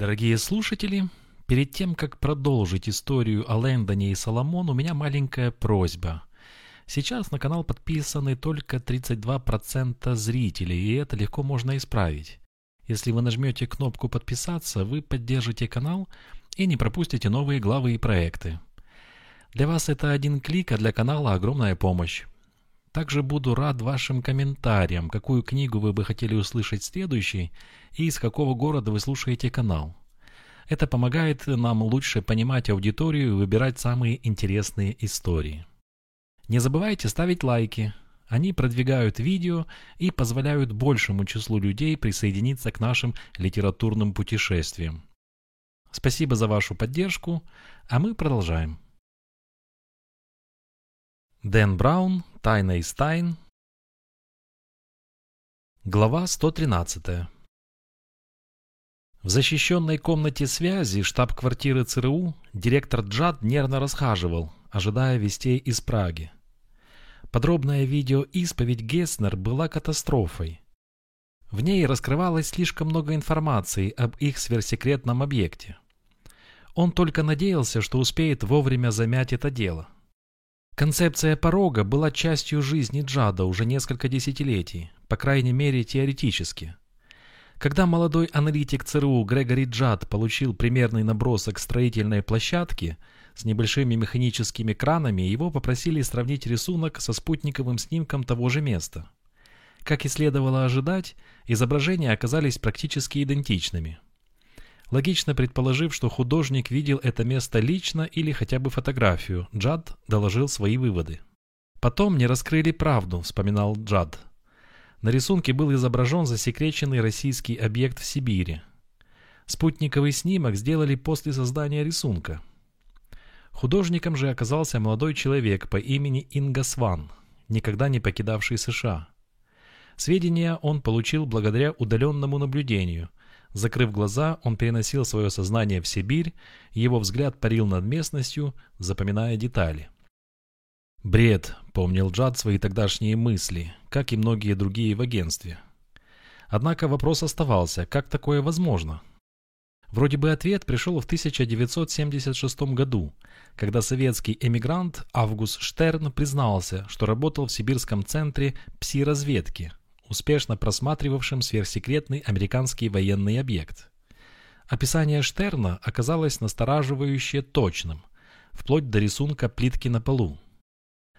Дорогие слушатели, перед тем, как продолжить историю о Лэндоне и Соломон, у меня маленькая просьба. Сейчас на канал подписаны только 32% зрителей, и это легко можно исправить. Если вы нажмете кнопку «Подписаться», вы поддержите канал и не пропустите новые главы и проекты. Для вас это один клик, а для канала огромная помощь. Также буду рад вашим комментариям, какую книгу вы бы хотели услышать следующей и из какого города вы слушаете канал. Это помогает нам лучше понимать аудиторию и выбирать самые интересные истории. Не забывайте ставить лайки. Они продвигают видео и позволяют большему числу людей присоединиться к нашим литературным путешествиям. Спасибо за вашу поддержку, а мы продолжаем. Дэн Браун, Тайна из тайн. Глава 113. В защищенной комнате связи штаб-квартиры ЦРУ директор Джад нервно расхаживал, ожидая вестей из Праги. Подробная видеоисповедь Геснер была катастрофой. В ней раскрывалось слишком много информации об их сверхсекретном объекте. Он только надеялся, что успеет вовремя замять это дело – Концепция порога была частью жизни Джада уже несколько десятилетий, по крайней мере теоретически. Когда молодой аналитик ЦРУ Грегори Джад получил примерный набросок строительной площадки с небольшими механическими кранами, его попросили сравнить рисунок со спутниковым снимком того же места. Как и следовало ожидать, изображения оказались практически идентичными – Логично предположив, что художник видел это место лично или хотя бы фотографию, Джад доложил свои выводы. «Потом не раскрыли правду», — вспоминал Джад. На рисунке был изображен засекреченный российский объект в Сибири. Спутниковый снимок сделали после создания рисунка. Художником же оказался молодой человек по имени Инга Сван, никогда не покидавший США. Сведения он получил благодаря удаленному наблюдению – Закрыв глаза, он переносил свое сознание в Сибирь, его взгляд парил над местностью, запоминая детали. «Бред», — помнил Джад свои тогдашние мысли, как и многие другие в агентстве. Однако вопрос оставался, как такое возможно? Вроде бы ответ пришел в 1976 году, когда советский эмигрант Август Штерн признался, что работал в сибирском центре пси-разведки – успешно просматривавшим сверхсекретный американский военный объект. Описание Штерна оказалось настораживающе точным, вплоть до рисунка плитки на полу.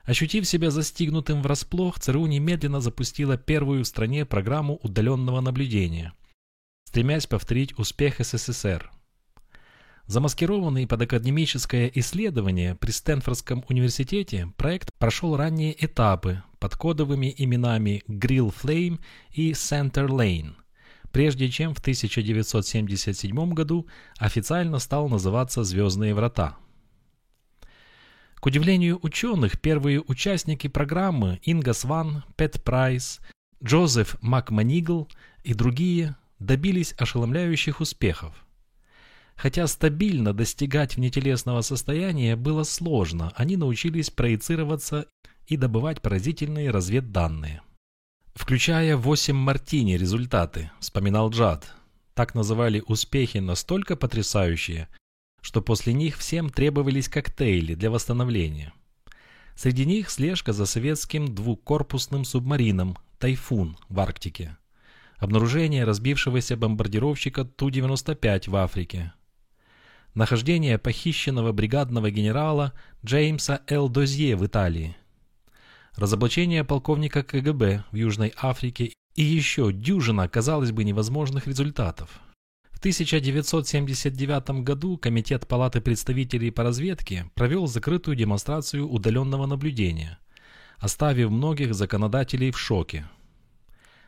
Ощутив себя застигнутым врасплох, ЦРУ немедленно запустила первую в стране программу удаленного наблюдения, стремясь повторить успех СССР. Замаскированный под академическое исследование при Стэнфордском университете проект прошел ранние этапы под кодовыми именами Grill Flame и Center Lane, прежде чем в 1977 году официально стал называться «Звездные врата». К удивлению ученых, первые участники программы Инга Сван, Пэт Прайс, Джозеф Макманигл и другие добились ошеломляющих успехов – Хотя стабильно достигать внетелесного состояния было сложно, они научились проецироваться и добывать поразительные разведданные. Включая 8 мартини результаты, вспоминал Джад. Так называли успехи настолько потрясающие, что после них всем требовались коктейли для восстановления. Среди них слежка за советским двукорпусным субмарином «Тайфун» в Арктике, обнаружение разбившегося бомбардировщика Ту-95 в Африке, нахождение похищенного бригадного генерала Джеймса Л. Дозье в Италии, разоблачение полковника КГБ в Южной Африке и еще дюжина, казалось бы, невозможных результатов. В 1979 году Комитет Палаты представителей по разведке провел закрытую демонстрацию удаленного наблюдения, оставив многих законодателей в шоке.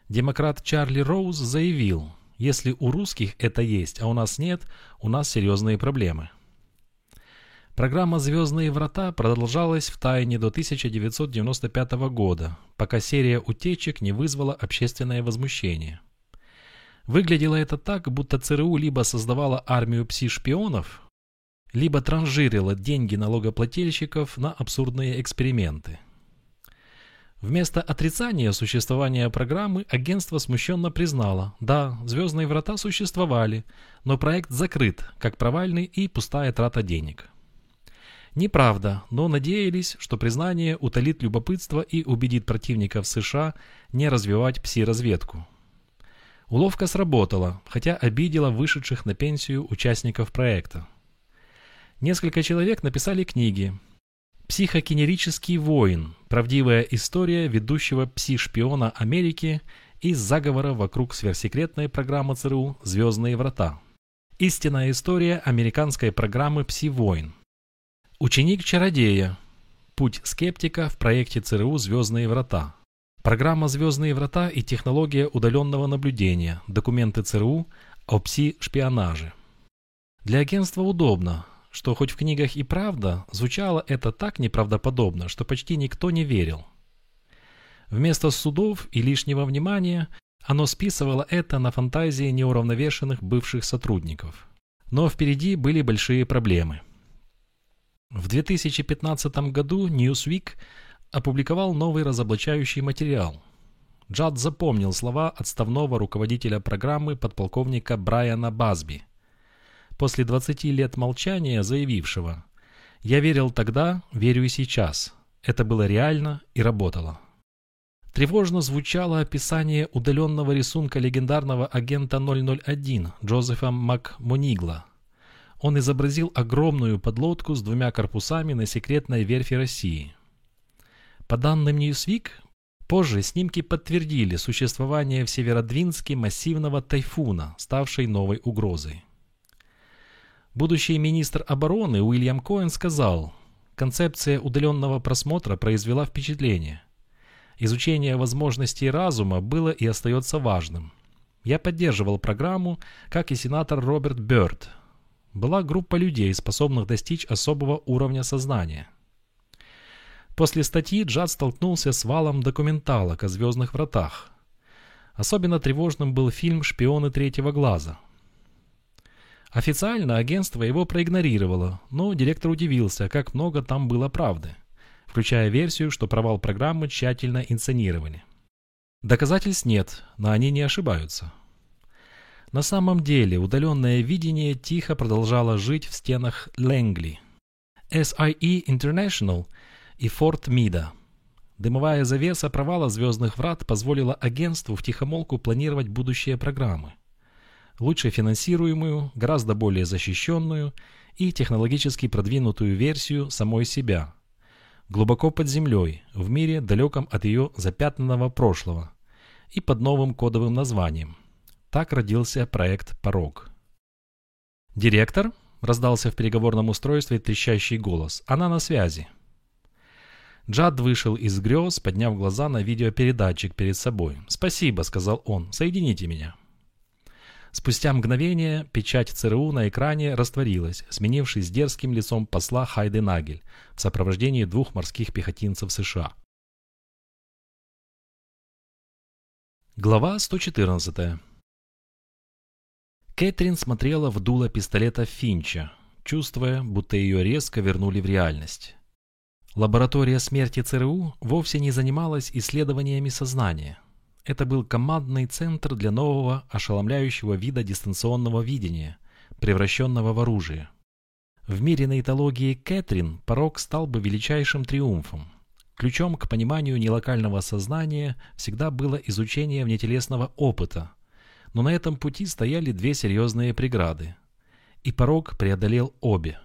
Демократ Чарли Роуз заявил – если у русских это есть, а у нас нет, у нас серьезные проблемы. Программа «Звездные врата» продолжалась в тайне до 1995 года, пока серия утечек не вызвала общественное возмущение. Выглядело это так, будто ЦРУ либо создавала армию пси-шпионов, либо транжирила деньги налогоплательщиков на абсурдные эксперименты. Вместо отрицания существования программы агентство смущенно признало, да, «Звездные врата» существовали, но проект закрыт, как провальный и пустая трата денег. Неправда, но надеялись, что признание утолит любопытство и убедит противников США не развивать пси-разведку. Уловка сработала, хотя обидела вышедших на пенсию участников проекта. Несколько человек написали книги. «Психокинерический воин. Правдивая история ведущего пси-шпиона Америки из заговора вокруг сверхсекретной программы ЦРУ «Звездные врата». Истинная история американской программы «Пси-воин». Ученик чародея. Путь скептика в проекте ЦРУ «Звездные врата». Программа «Звездные врата» и технология удаленного наблюдения. Документы ЦРУ о ПСИ-шпионаже. Для агентства удобно, что хоть в книгах и правда, звучало это так неправдоподобно, что почти никто не верил. Вместо судов и лишнего внимания оно списывало это на фантазии неуравновешенных бывших сотрудников. Но впереди были большие проблемы – в 2015 году Newsweek опубликовал новый разоблачающий материал. Джад запомнил слова отставного руководителя программы подполковника Брайана Базби. После 20 лет молчания заявившего «Я верил тогда, верю и сейчас. Это было реально и работало». Тревожно звучало описание удаленного рисунка легендарного агента 001 Джозефа МакМонигла – он изобразил огромную подлодку с двумя корпусами на секретной верфи России. По данным Newsweek, позже снимки подтвердили существование в Северодвинске массивного тайфуна, ставшей новой угрозой. Будущий министр обороны Уильям Коэн сказал, концепция удаленного просмотра произвела впечатление. Изучение возможностей разума было и остается важным. Я поддерживал программу, как и сенатор Роберт Бёрд – была группа людей, способных достичь особого уровня сознания. После статьи Джад столкнулся с валом документалок о «Звездных вратах». Особенно тревожным был фильм «Шпионы третьего глаза». Официально агентство его проигнорировало, но директор удивился, как много там было правды, включая версию, что провал программы тщательно инсценировали. Доказательств нет, но они не ошибаются. На самом деле удаленное видение тихо продолжало жить в стенах Лэнгли, SIE International и Форт Мида. Дымовая завеса провала «Звездных врат» позволила агентству втихомолку планировать будущие программы. Лучше финансируемую, гораздо более защищенную и технологически продвинутую версию самой себя. Глубоко под землей, в мире далеком от ее запятнанного прошлого и под новым кодовым названием – так родился проект «Порог». «Директор?» – раздался в переговорном устройстве трещащий голос. «Она на связи». Джад вышел из грез, подняв глаза на видеопередатчик перед собой. «Спасибо», — сказал он. «Соедините меня». Спустя мгновение печать ЦРУ на экране растворилась, сменившись дерзким лицом посла Хайде Нагель в сопровождении двух морских пехотинцев США. Глава 114. Кэтрин смотрела в дуло пистолета Финча, чувствуя, будто ее резко вернули в реальность. Лаборатория смерти ЦРУ вовсе не занималась исследованиями сознания. Это был командный центр для нового ошеломляющего вида дистанционного видения, превращенного в оружие. В мире наитологии Кэтрин порог стал бы величайшим триумфом. Ключом к пониманию нелокального сознания всегда было изучение внетелесного опыта – но на этом пути стояли две серьезные преграды. И порог преодолел обе.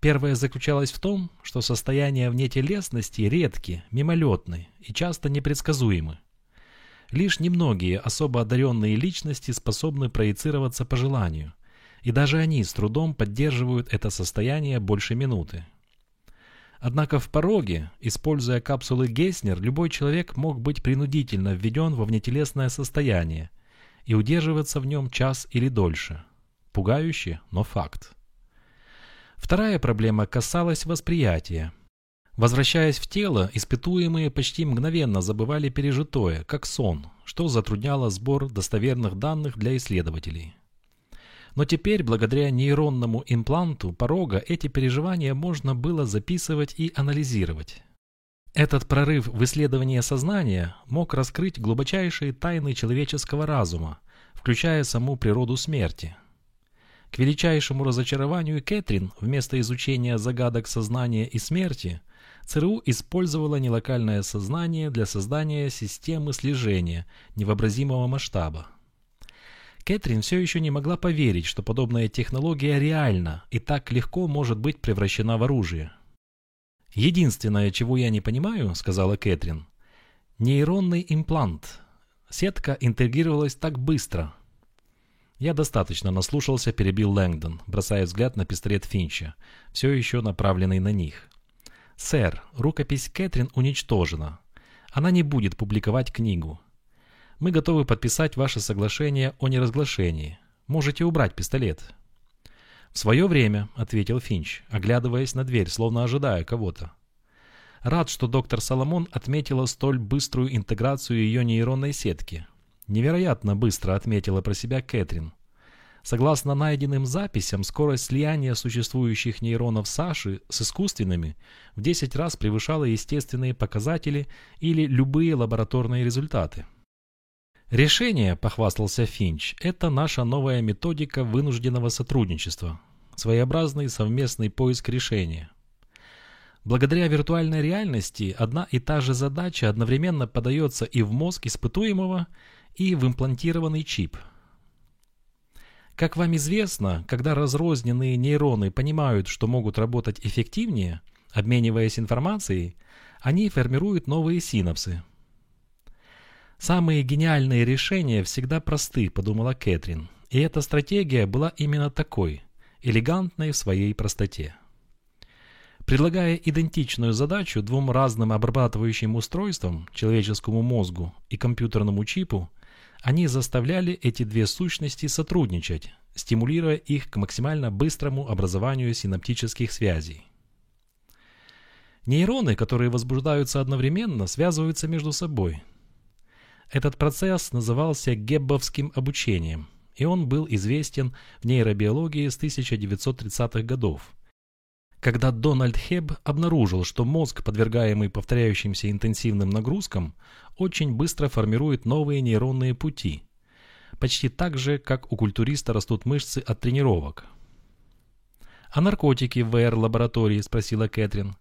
Первая заключалась в том, что состояния внетелесности редки, мимолетны и часто непредсказуемы. Лишь немногие особо одаренные личности способны проецироваться по желанию, и даже они с трудом поддерживают это состояние больше минуты. Однако в пороге, используя капсулы Гейснер, любой человек мог быть принудительно введен во внетелесное состояние и удерживаться в нем час или дольше. Пугающе, но факт. Вторая проблема касалась восприятия. Возвращаясь в тело, испытуемые почти мгновенно забывали пережитое, как сон, что затрудняло сбор достоверных данных для исследователей. Но теперь, благодаря нейронному импланту порога, эти переживания можно было записывать и анализировать. Этот прорыв в исследовании сознания мог раскрыть глубочайшие тайны человеческого разума, включая саму природу смерти. К величайшему разочарованию Кэтрин вместо изучения загадок сознания и смерти ЦРУ использовала нелокальное сознание для создания системы слежения невообразимого масштаба. Кэтрин все еще не могла поверить, что подобная технология реальна и так легко может быть превращена в оружие. «Единственное, чего я не понимаю, — сказала Кэтрин, — нейронный имплант. Сетка интегрировалась так быстро». «Я достаточно наслушался», — перебил Лэнгдон, бросая взгляд на пистолет Финча, все еще направленный на них. «Сэр, рукопись Кэтрин уничтожена. Она не будет публиковать книгу. Мы готовы подписать ваше соглашение о неразглашении. Можете убрать пистолет». «В свое время», — ответил Финч, оглядываясь на дверь, словно ожидая кого-то. Рад, что доктор Соломон отметила столь быструю интеграцию ее нейронной сетки. Невероятно быстро отметила про себя Кэтрин. Согласно найденным записям, скорость слияния существующих нейронов Саши с искусственными в 10 раз превышала естественные показатели или любые лабораторные результаты. Решение, похвастался Финч, это наша новая методика вынужденного сотрудничества. Своеобразный совместный поиск решения. Благодаря виртуальной реальности одна и та же задача одновременно подается и в мозг испытуемого, и в имплантированный чип. Как вам известно, когда разрозненные нейроны понимают, что могут работать эффективнее, обмениваясь информацией, они формируют новые синапсы, «Самые гениальные решения всегда просты», — подумала Кэтрин. И эта стратегия была именно такой, элегантной в своей простоте. Предлагая идентичную задачу двум разным обрабатывающим устройствам, человеческому мозгу и компьютерному чипу, они заставляли эти две сущности сотрудничать, стимулируя их к максимально быстрому образованию синаптических связей. Нейроны, которые возбуждаются одновременно, связываются между собой, этот процесс назывался геббовским обучением, и он был известен в нейробиологии с 1930-х годов. Когда Дональд Хебб обнаружил, что мозг, подвергаемый повторяющимся интенсивным нагрузкам, очень быстро формирует новые нейронные пути, почти так же, как у культуриста растут мышцы от тренировок. «А наркотики в ВР-лаборатории?» – спросила Кэтрин.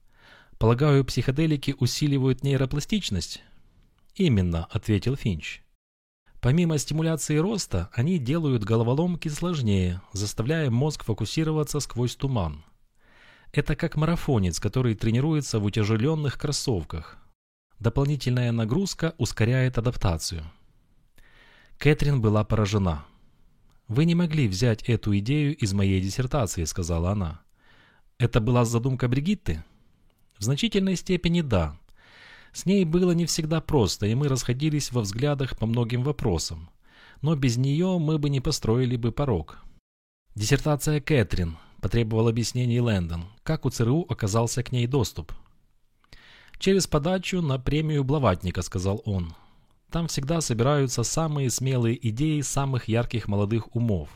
«Полагаю, психоделики усиливают нейропластичность?» «Именно», — ответил Финч. Помимо стимуляции роста, они делают головоломки сложнее, заставляя мозг фокусироваться сквозь туман. Это как марафонец, который тренируется в утяжеленных кроссовках. Дополнительная нагрузка ускоряет адаптацию. Кэтрин была поражена. «Вы не могли взять эту идею из моей диссертации», — сказала она. «Это была задумка Бригитты?» «В значительной степени да. С ней было не всегда просто, и мы расходились во взглядах по многим вопросам. Но без нее мы бы не построили бы порог. Диссертация Кэтрин потребовал объяснений Лэндон, как у ЦРУ оказался к ней доступ. «Через подачу на премию Блаватника», — сказал он. «Там всегда собираются самые смелые идеи самых ярких молодых умов.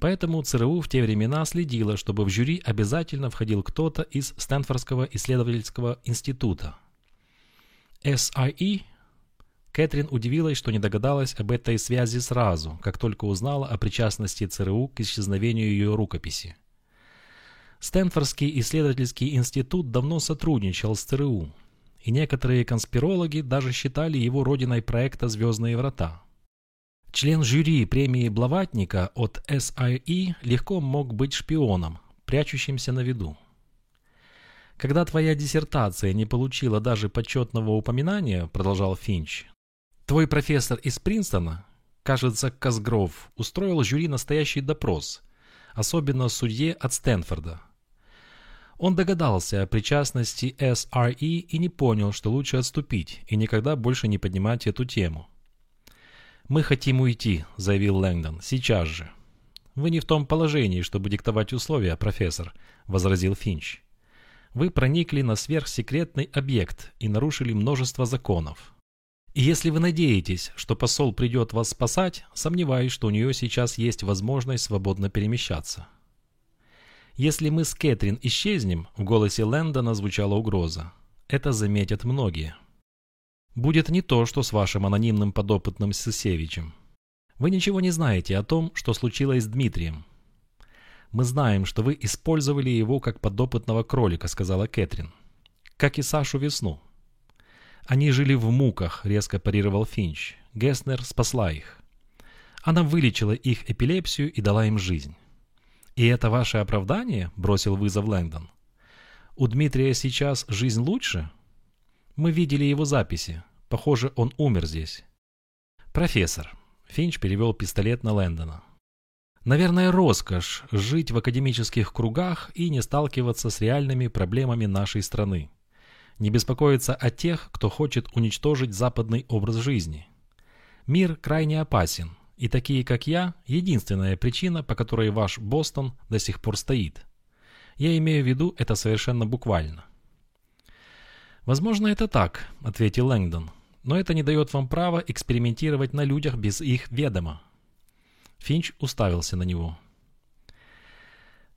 Поэтому ЦРУ в те времена следило, чтобы в жюри обязательно входил кто-то из Стэнфордского исследовательского института. SIE Кэтрин удивилась, что не догадалась об этой связи сразу, как только узнала о причастности ЦРУ к исчезновению ее рукописи. Стэнфордский исследовательский институт давно сотрудничал с ЦРУ, и некоторые конспирологи даже считали его родиной проекта «Звездные врата». Член жюри премии Блаватника от SIE легко мог быть шпионом, прячущимся на виду. Когда твоя диссертация не получила даже почетного упоминания, продолжал Финч, твой профессор из Принстона, кажется, Казгров, устроил жюри настоящий допрос, особенно судье от Стэнфорда. Он догадался о причастности SRE и не понял, что лучше отступить и никогда больше не поднимать эту тему. «Мы хотим уйти», — заявил Лэнгдон, — «сейчас же». «Вы не в том положении, чтобы диктовать условия, профессор», — возразил Финч вы проникли на сверхсекретный объект и нарушили множество законов. И если вы надеетесь, что посол придет вас спасать, сомневаюсь, что у нее сейчас есть возможность свободно перемещаться. Если мы с Кэтрин исчезнем, в голосе Лэндона звучала угроза. это заметят многие. Будет не то, что с вашим анонимным подопытным Сысевичем. Вы ничего не знаете о том, что случилось с Дмитрием. Мы знаем, что вы использовали его как подопытного кролика, сказала Кэтрин. Как и Сашу Весну. Они жили в муках, резко парировал Финч. Геснер спасла их. Она вылечила их эпилепсию и дала им жизнь. «И это ваше оправдание?» – бросил вызов Лэнгдон. «У Дмитрия сейчас жизнь лучше?» «Мы видели его записи. Похоже, он умер здесь». «Профессор», – Финч перевел пистолет на Лэндона. «Наверное, роскошь жить в академических кругах и не сталкиваться с реальными проблемами нашей страны. Не беспокоиться о тех, кто хочет уничтожить западный образ жизни. Мир крайне опасен, и такие, как я, единственная причина, по которой ваш Бостон до сих пор стоит. Я имею в виду это совершенно буквально. «Возможно, это так», — ответил Лэнгдон. «Но это не дает вам права экспериментировать на людях без их ведома». Финч уставился на него.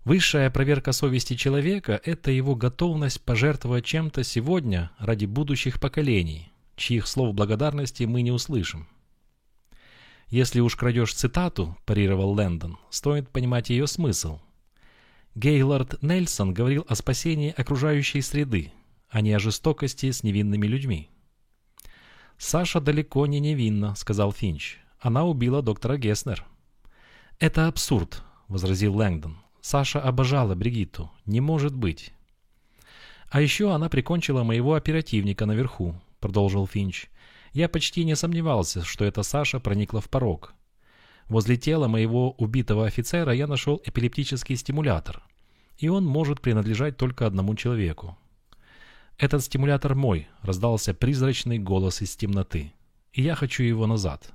Высшая проверка совести человека – это его готовность пожертвовать чем-то сегодня ради будущих поколений, чьих слов благодарности мы не услышим. Если уж крадешь цитату, парировал Лэндон, стоит понимать ее смысл. Гейлорд Нельсон говорил о спасении окружающей среды, а не о жестокости с невинными людьми. «Саша далеко не невинна», — сказал Финч. «Она убила доктора Геснер». «Это абсурд», — возразил Лэнгдон. «Саша обожала Бригитту. Не может быть». «А еще она прикончила моего оперативника наверху», — продолжил Финч. Я почти не сомневался, что эта Саша проникла в порог. Возле тела моего убитого офицера я нашел эпилептический стимулятор, и он может принадлежать только одному человеку. «Этот стимулятор мой», — раздался призрачный голос из темноты, — «и я хочу его назад».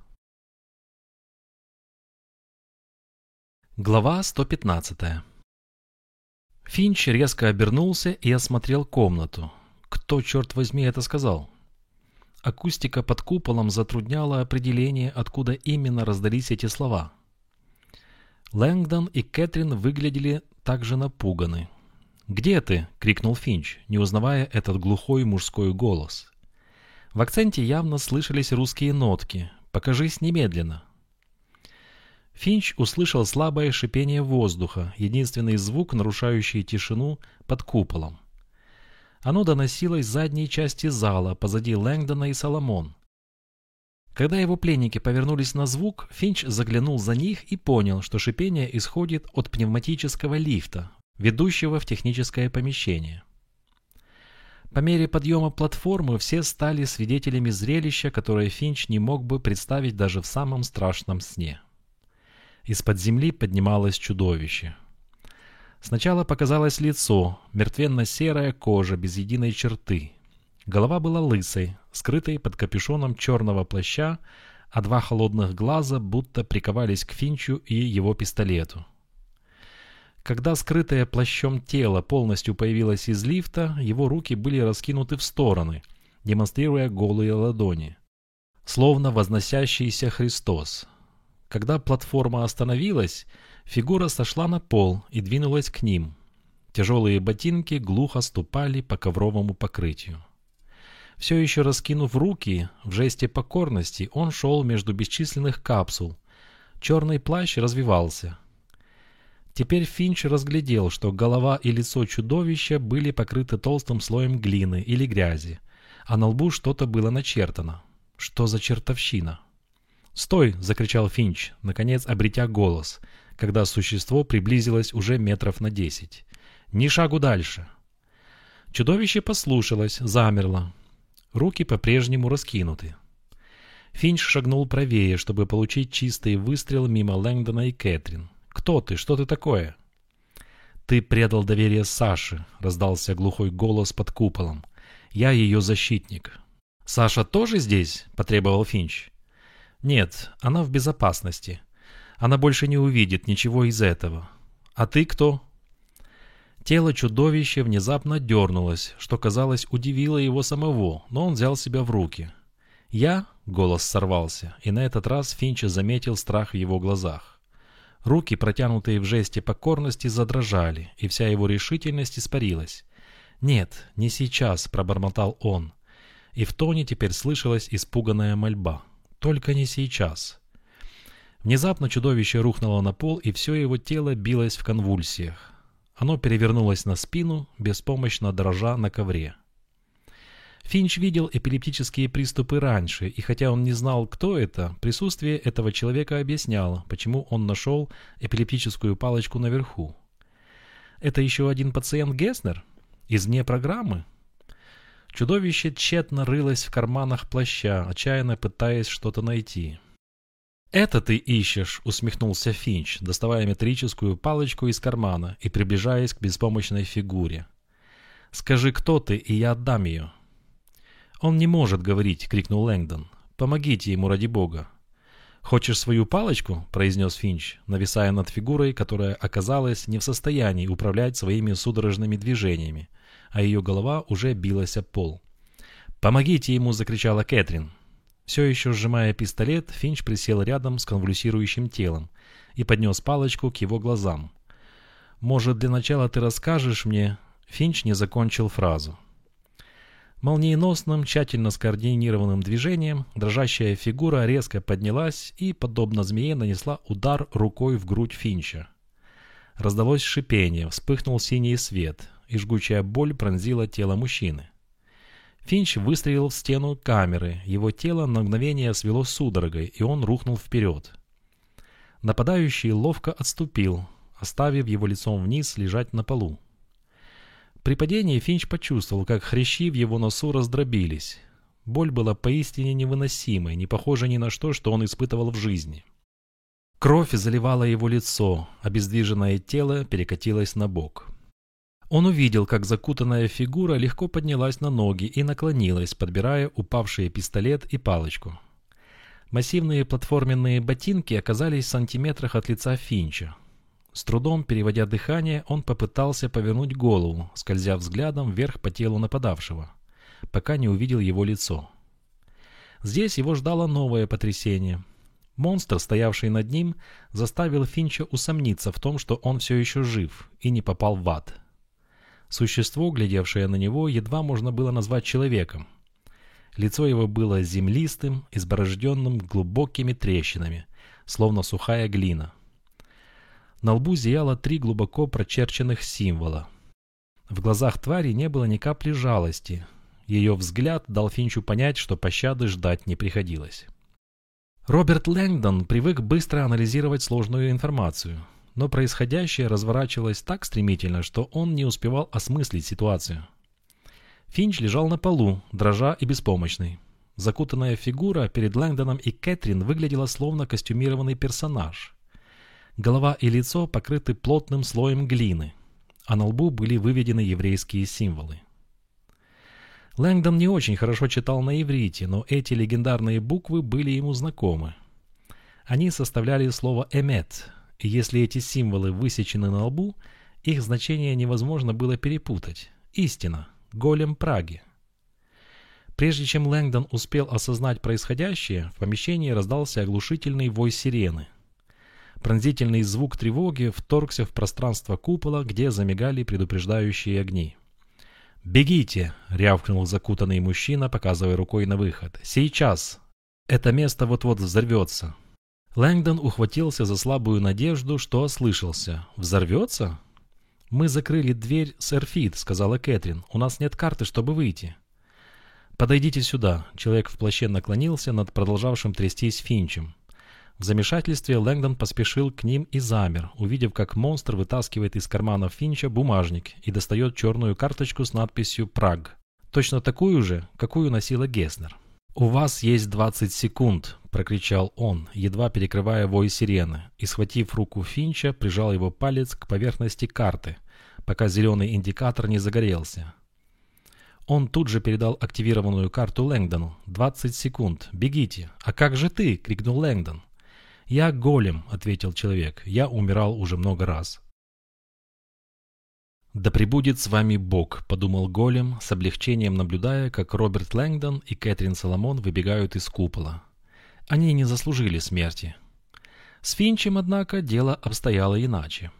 Глава 115 Финч резко обернулся и осмотрел комнату. Кто, черт возьми, это сказал? Акустика под куполом затрудняла определение, откуда именно раздались эти слова. Лэнгдон и Кэтрин выглядели также напуганы. «Где ты?» — крикнул Финч, не узнавая этот глухой мужской голос. В акценте явно слышались русские нотки. «Покажись немедленно». Финч услышал слабое шипение воздуха, единственный звук, нарушающий тишину под куполом. Оно доносилось с задней части зала, позади Лэнгдона и Соломон. Когда его пленники повернулись на звук, Финч заглянул за них и понял, что шипение исходит от пневматического лифта, ведущего в техническое помещение. По мере подъема платформы все стали свидетелями зрелища, которое Финч не мог бы представить даже в самом страшном сне. Из-под земли поднималось чудовище – Сначала показалось лицо, мертвенно-серая кожа без единой черты. Голова была лысой, скрытой под капюшоном черного плаща, а два холодных глаза будто приковались к Финчу и его пистолету. Когда скрытое плащом тело полностью появилось из лифта, его руки были раскинуты в стороны, демонстрируя голые ладони. Словно возносящийся Христос. Когда платформа остановилась, Фигура сошла на пол и двинулась к ним. Тяжелые ботинки глухо ступали по ковровому покрытию. Все еще раскинув руки, в жесте покорности, он шел между бесчисленных капсул. Черный плащ развивался. Теперь Финч разглядел, что голова и лицо чудовища были покрыты толстым слоем глины или грязи, а на лбу что-то было начертано. Что за чертовщина? «Стой!» — закричал Финч, наконец обретя голос — когда существо приблизилось уже метров на десять. «Ни шагу дальше!» Чудовище послушалось, замерло. Руки по-прежнему раскинуты. Финч шагнул правее, чтобы получить чистый выстрел мимо Лэнгдона и Кэтрин. «Кто ты? Что ты такое?» «Ты предал доверие Саше», — раздался глухой голос под куполом. «Я ее защитник». «Саша тоже здесь?» — потребовал Финч. «Нет, она в безопасности. Она больше не увидит ничего из этого. А ты кто? Тело чудовища внезапно дернулось, что, казалось, удивило его самого, но он взял себя в руки. «Я?» — голос сорвался, и на этот раз Финча заметил страх в его глазах. Руки, протянутые в жесте покорности, задрожали, и вся его решительность испарилась. «Нет, не сейчас», — пробормотал он. И в тоне теперь слышалась испуганная мольба. «Только не сейчас». Внезапно чудовище рухнуло на пол, и все его тело билось в конвульсиях. Оно перевернулось на спину, беспомощно дрожа на ковре. Финч видел эпилептические приступы раньше, и хотя он не знал, кто это, присутствие этого человека объясняло, почему он нашел эпилептическую палочку наверху. Это еще один пациент Геснер? Из вне программы? Чудовище тщетно рылось в карманах плаща, отчаянно пытаясь что-то найти. «Это ты ищешь», — усмехнулся Финч, доставая метрическую палочку из кармана и приближаясь к беспомощной фигуре. «Скажи, кто ты, и я отдам ее». «Он не может говорить!» — крикнул Лэнгдон. «Помогите ему ради бога!» «Хочешь свою палочку?» — произнес Финч, нависая над фигурой, которая оказалась не в состоянии управлять своими судорожными движениями, а ее голова уже билась о пол. «Помогите ему!» — закричала Кэтрин. Все еще сжимая пистолет, Финч присел рядом с конвульсирующим телом и поднес палочку к его глазам. «Может, для начала ты расскажешь мне...» Финч не закончил фразу. Молниеносным, тщательно скоординированным движением дрожащая фигура резко поднялась и, подобно змее, нанесла удар рукой в грудь Финча. Раздалось шипение, вспыхнул синий свет, и жгучая боль пронзила тело мужчины. Финч выстрелил в стену камеры, его тело на мгновение свело судорогой, и он рухнул вперед. Нападающий ловко отступил, оставив его лицом вниз лежать на полу. При падении Финч почувствовал, как хрящи в его носу раздробились. Боль была поистине невыносимой, не похожа ни на что, что он испытывал в жизни. Кровь заливала его лицо, обездвиженное тело перекатилось на бок. Он увидел, как закутанная фигура легко поднялась на ноги и наклонилась, подбирая упавшие пистолет и палочку. Массивные платформенные ботинки оказались в сантиметрах от лица Финча. С трудом переводя дыхание, он попытался повернуть голову, скользя взглядом вверх по телу нападавшего, пока не увидел его лицо. Здесь его ждало новое потрясение. Монстр, стоявший над ним, заставил Финча усомниться в том, что он все еще жив и не попал в ад. Существо, глядевшее на него, едва можно было назвать человеком. Лицо его было землистым, изборожденным глубокими трещинами, словно сухая глина. На лбу зияло три глубоко прочерченных символа. В глазах твари не было ни капли жалости. Ее взгляд дал Финчу понять, что пощады ждать не приходилось. Роберт Лэнгдон привык быстро анализировать сложную информацию, но происходящее разворачивалось так стремительно, что он не успевал осмыслить ситуацию. Финч лежал на полу, дрожа и беспомощный. Закутанная фигура перед Лэнгдоном и Кэтрин выглядела словно костюмированный персонаж. Голова и лицо покрыты плотным слоем глины, а на лбу были выведены еврейские символы. Лэнгдон не очень хорошо читал на иврите, но эти легендарные буквы были ему знакомы. Они составляли слово «эмет», если эти символы высечены на лбу, их значение невозможно было перепутать. Истина. Голем Праги. Прежде чем Лэнгдон успел осознать происходящее, в помещении раздался оглушительный вой сирены – Пронзительный звук тревоги вторгся в пространство купола, где замигали предупреждающие огни. «Бегите!» — рявкнул закутанный мужчина, показывая рукой на выход. «Сейчас! Это место вот-вот взорвется!» Лэнгдон ухватился за слабую надежду, что ослышался. «Взорвется?» «Мы закрыли дверь с Эрфит», — сказала Кэтрин. «У нас нет карты, чтобы выйти». «Подойдите сюда». Человек в плаще наклонился над продолжавшим трястись Финчем. В замешательстве Лэнгдон поспешил к ним и замер, увидев, как монстр вытаскивает из кармана Финча бумажник и достает черную карточку с надписью «Праг». Точно такую же, какую носила Геснер. «У вас есть 20 секунд», — прокричал он, едва перекрывая вой сирены, и, схватив руку Финча, прижал его палец к поверхности карты, пока зеленый индикатор не загорелся. Он тут же передал активированную карту Лэнгдону. «20 секунд. Бегите!» «А как же ты?» — крикнул Лэнгдон. «Я голем», — ответил человек. «Я умирал уже много раз». «Да пребудет с вами Бог», — подумал голем, с облегчением наблюдая, как Роберт Лэнгдон и Кэтрин Соломон выбегают из купола. Они не заслужили смерти. С Финчем, однако, дело обстояло иначе.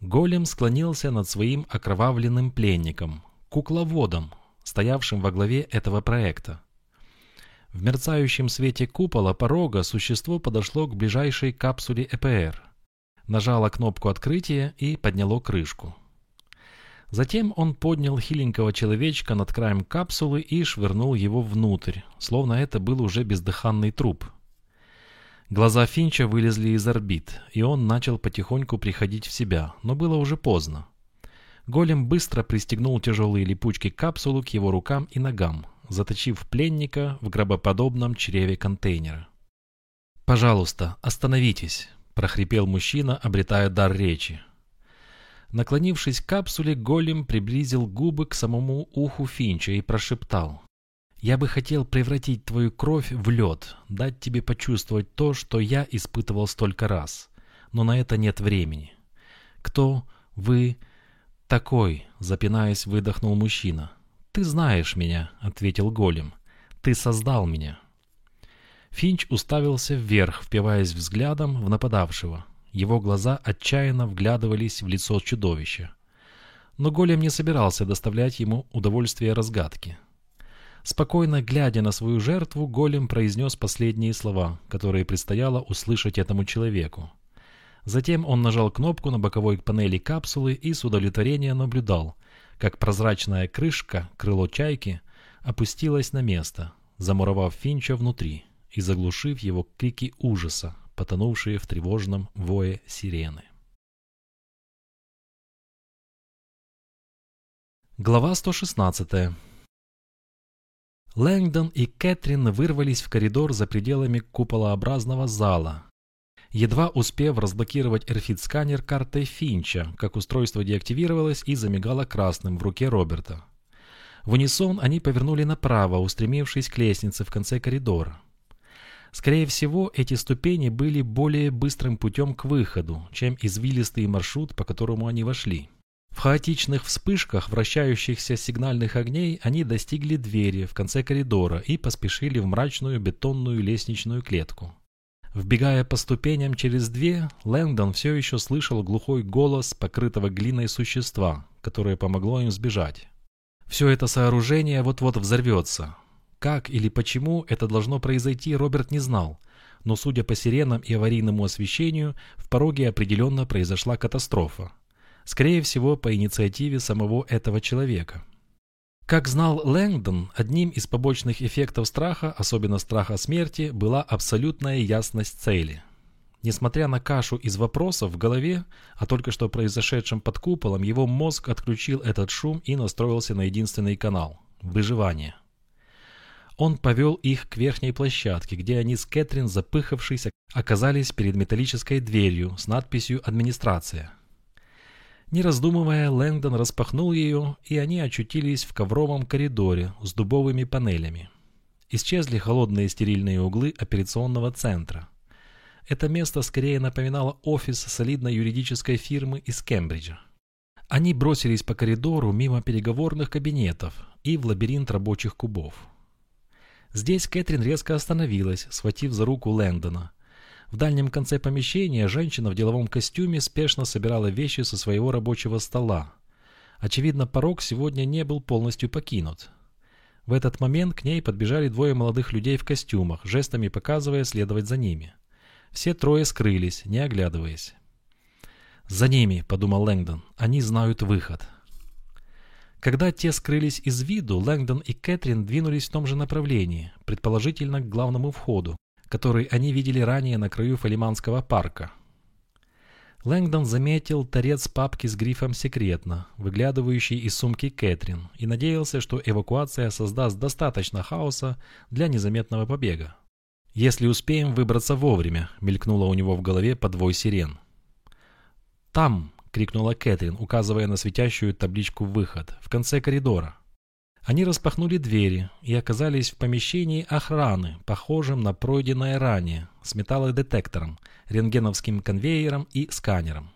Голем склонился над своим окровавленным пленником. кукловодом, стоявшим во главе этого проекта. В мерцающем свете купола порога существо подошло к ближайшей капсуле ЭПР, нажало кнопку открытия и подняло крышку. Затем он поднял хиленького человечка над краем капсулы и швырнул его внутрь, словно это был уже бездыханный труп. Глаза Финча вылезли из орбит, и он начал потихоньку приходить в себя, но было уже поздно. Голем быстро пристегнул тяжелые липучки капсулы к его рукам и ногам, заточив пленника в гробоподобном чреве контейнера. «Пожалуйста, остановитесь», – прохрипел мужчина, обретая дар речи. Наклонившись к капсуле, голем приблизил губы к самому уху Финча и прошептал. «Я бы хотел превратить твою кровь в лед, дать тебе почувствовать то, что я испытывал столько раз. Но на это нет времени. Кто вы такой?» – запинаясь, выдохнул мужчина. «Ты знаешь меня», — ответил голем. «Ты создал меня». Финч уставился вверх, впиваясь взглядом в нападавшего. Его глаза отчаянно вглядывались в лицо чудовища. Но голем не собирался доставлять ему удовольствие разгадки. Спокойно глядя на свою жертву, голем произнес последние слова, которые предстояло услышать этому человеку. Затем он нажал кнопку на боковой панели капсулы и с удовлетворением наблюдал, как прозрачная крышка, крыло чайки, опустилась на место, замуровав Финча внутри и заглушив его крики ужаса, потонувшие в тревожном вое сирены. Глава 116 Лэнгдон и Кэтрин вырвались в коридор за пределами куполообразного зала, едва успев разблокировать RFID-сканер картой Финча, как устройство деактивировалось и замигало красным в руке Роберта. В унисон они повернули направо, устремившись к лестнице в конце коридора. Скорее всего, эти ступени были более быстрым путем к выходу, чем извилистый маршрут, по которому они вошли. В хаотичных вспышках вращающихся сигнальных огней они достигли двери в конце коридора и поспешили в мрачную бетонную лестничную клетку. Вбегая по ступеням через две, Лэнгдон все еще слышал глухой голос покрытого глиной существа, которое помогло им сбежать. Все это сооружение вот-вот взорвется. Как или почему это должно произойти, Роберт не знал, но судя по сиренам и аварийному освещению, в пороге определенно произошла катастрофа. Скорее всего, по инициативе самого этого человека. Как знал Лэнгдон, одним из побочных эффектов страха, особенно страха смерти, была абсолютная ясность цели. Несмотря на кашу из вопросов в голове, а только что произошедшем под куполом, его мозг отключил этот шум и настроился на единственный канал – выживание. Он повел их к верхней площадке, где они с Кэтрин, запыхавшись, оказались перед металлической дверью с надписью «Администрация». Не раздумывая, Лэнгдон распахнул ее, и они очутились в ковровом коридоре с дубовыми панелями. Исчезли холодные стерильные углы операционного центра. Это место скорее напоминало офис солидной юридической фирмы из Кембриджа. Они бросились по коридору мимо переговорных кабинетов и в лабиринт рабочих кубов. Здесь Кэтрин резко остановилась, схватив за руку Лэндона, в дальнем конце помещения женщина в деловом костюме спешно собирала вещи со своего рабочего стола. Очевидно, порог сегодня не был полностью покинут. В этот момент к ней подбежали двое молодых людей в костюмах, жестами показывая следовать за ними. Все трое скрылись, не оглядываясь. «За ними», — подумал Лэнгдон, — «они знают выход». Когда те скрылись из виду, Лэнгдон и Кэтрин двинулись в том же направлении, предположительно к главному входу, который они видели ранее на краю Фалиманского парка. Лэнгдон заметил торец папки с грифом «Секретно», выглядывающий из сумки Кэтрин, и надеялся, что эвакуация создаст достаточно хаоса для незаметного побега. «Если успеем выбраться вовремя», — мелькнуло у него в голове подвой сирен. «Там!» — крикнула Кэтрин, указывая на светящую табличку «Выход» в конце коридора. Они распахнули двери и оказались в помещении охраны, похожем на пройденное ранее, с металлодетектором, рентгеновским конвейером и сканером.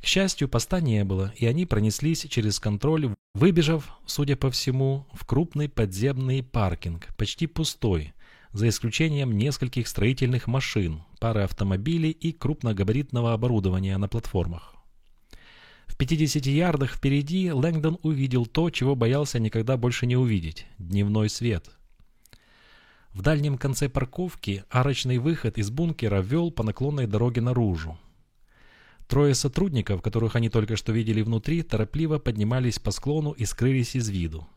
К счастью, поста не было, и они пронеслись через контроль, выбежав, судя по всему, в крупный подземный паркинг, почти пустой, за исключением нескольких строительных машин, пары автомобилей и крупногабаритного оборудования на платформах. 50 ярдах впереди Лэнгдон увидел то, чего боялся никогда больше не увидеть – дневной свет. В дальнем конце парковки арочный выход из бункера вел по наклонной дороге наружу. Трое сотрудников, которых они только что видели внутри, торопливо поднимались по склону и скрылись из виду.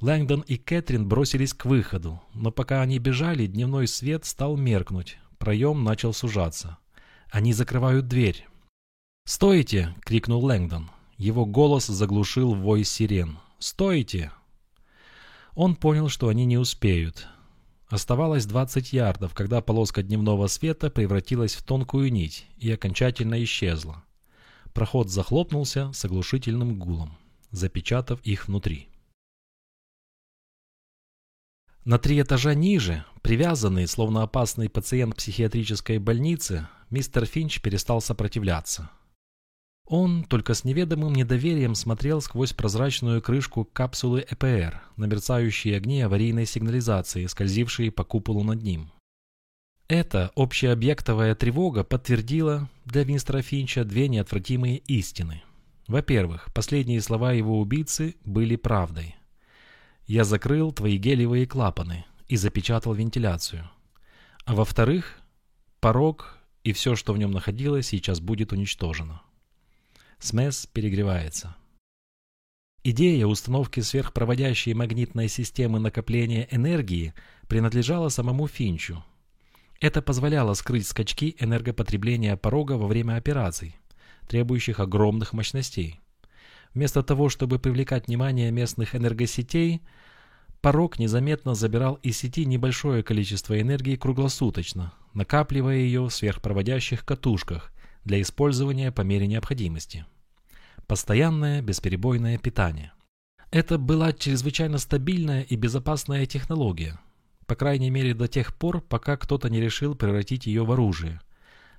Лэнгдон и Кэтрин бросились к выходу, но пока они бежали, дневной свет стал меркнуть, проем начал сужаться. Они закрывают дверь. «Стойте!» — крикнул Лэнгдон. Его голос заглушил вой сирен. «Стойте!» Он понял, что они не успеют. Оставалось 20 ярдов, когда полоска дневного света превратилась в тонкую нить и окончательно исчезла. Проход захлопнулся с оглушительным гулом, запечатав их внутри. На три этажа ниже, привязанный, словно опасный пациент психиатрической больницы, мистер Финч перестал сопротивляться. Он только с неведомым недоверием смотрел сквозь прозрачную крышку капсулы ЭПР на мерцающие огни аварийной сигнализации, скользившие по куполу над ним. Эта общеобъектовая тревога подтвердила для мистера Финча две неотвратимые истины. Во-первых, последние слова его убийцы были правдой. «Я закрыл твои гелевые клапаны и запечатал вентиляцию». А во-вторых, порог и все, что в нем находилось, сейчас будет уничтожено. Смес перегревается. Идея установки сверхпроводящей магнитной системы накопления энергии принадлежала самому Финчу. Это позволяло скрыть скачки энергопотребления порога во время операций, требующих огромных мощностей. Вместо того, чтобы привлекать внимание местных энергосетей, порог незаметно забирал из сети небольшое количество энергии круглосуточно, накапливая ее в сверхпроводящих катушках – для использования по мере необходимости. Постоянное бесперебойное питание. Это была чрезвычайно стабильная и безопасная технология, по крайней мере до тех пор, пока кто-то не решил превратить ее в оружие,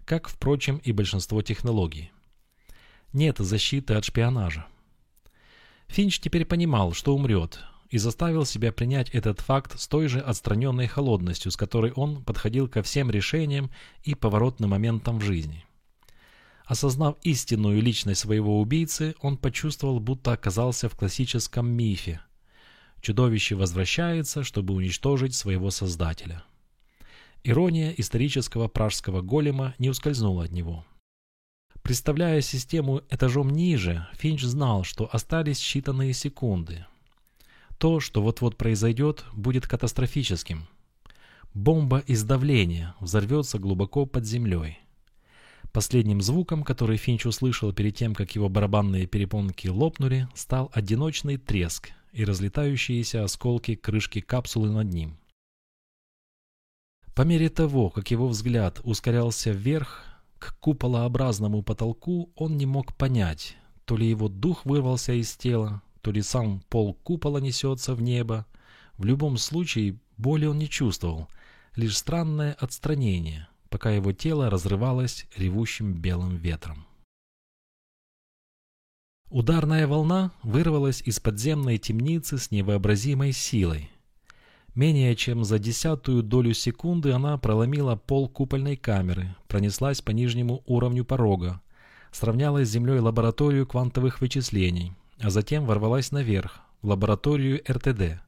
как, впрочем, и большинство технологий. Нет защиты от шпионажа. Финч теперь понимал, что умрет, и заставил себя принять этот факт с той же отстраненной холодностью, с которой он подходил ко всем решениям и поворотным моментам в жизни. Осознав истинную личность своего убийцы, он почувствовал, будто оказался в классическом мифе. Чудовище возвращается, чтобы уничтожить своего создателя. Ирония исторического пражского голема не ускользнула от него. Представляя систему этажом ниже, Финч знал, что остались считанные секунды. То, что вот-вот произойдет, будет катастрофическим. Бомба из давления взорвется глубоко под землей. Последним звуком, который Финч услышал перед тем, как его барабанные перепонки лопнули, стал одиночный треск и разлетающиеся осколки крышки капсулы над ним. По мере того, как его взгляд ускорялся вверх, к куполообразному потолку, он не мог понять, то ли его дух вырвался из тела, то ли сам пол купола несется в небо. В любом случае, боли он не чувствовал, лишь странное отстранение, пока его тело разрывалось ревущим белым ветром. Ударная волна вырвалась из подземной темницы с невообразимой силой. Менее чем за десятую долю секунды она проломила пол купольной камеры, пронеслась по нижнему уровню порога, сравнялась с землей лабораторию квантовых вычислений, а затем ворвалась наверх, в лабораторию РТД,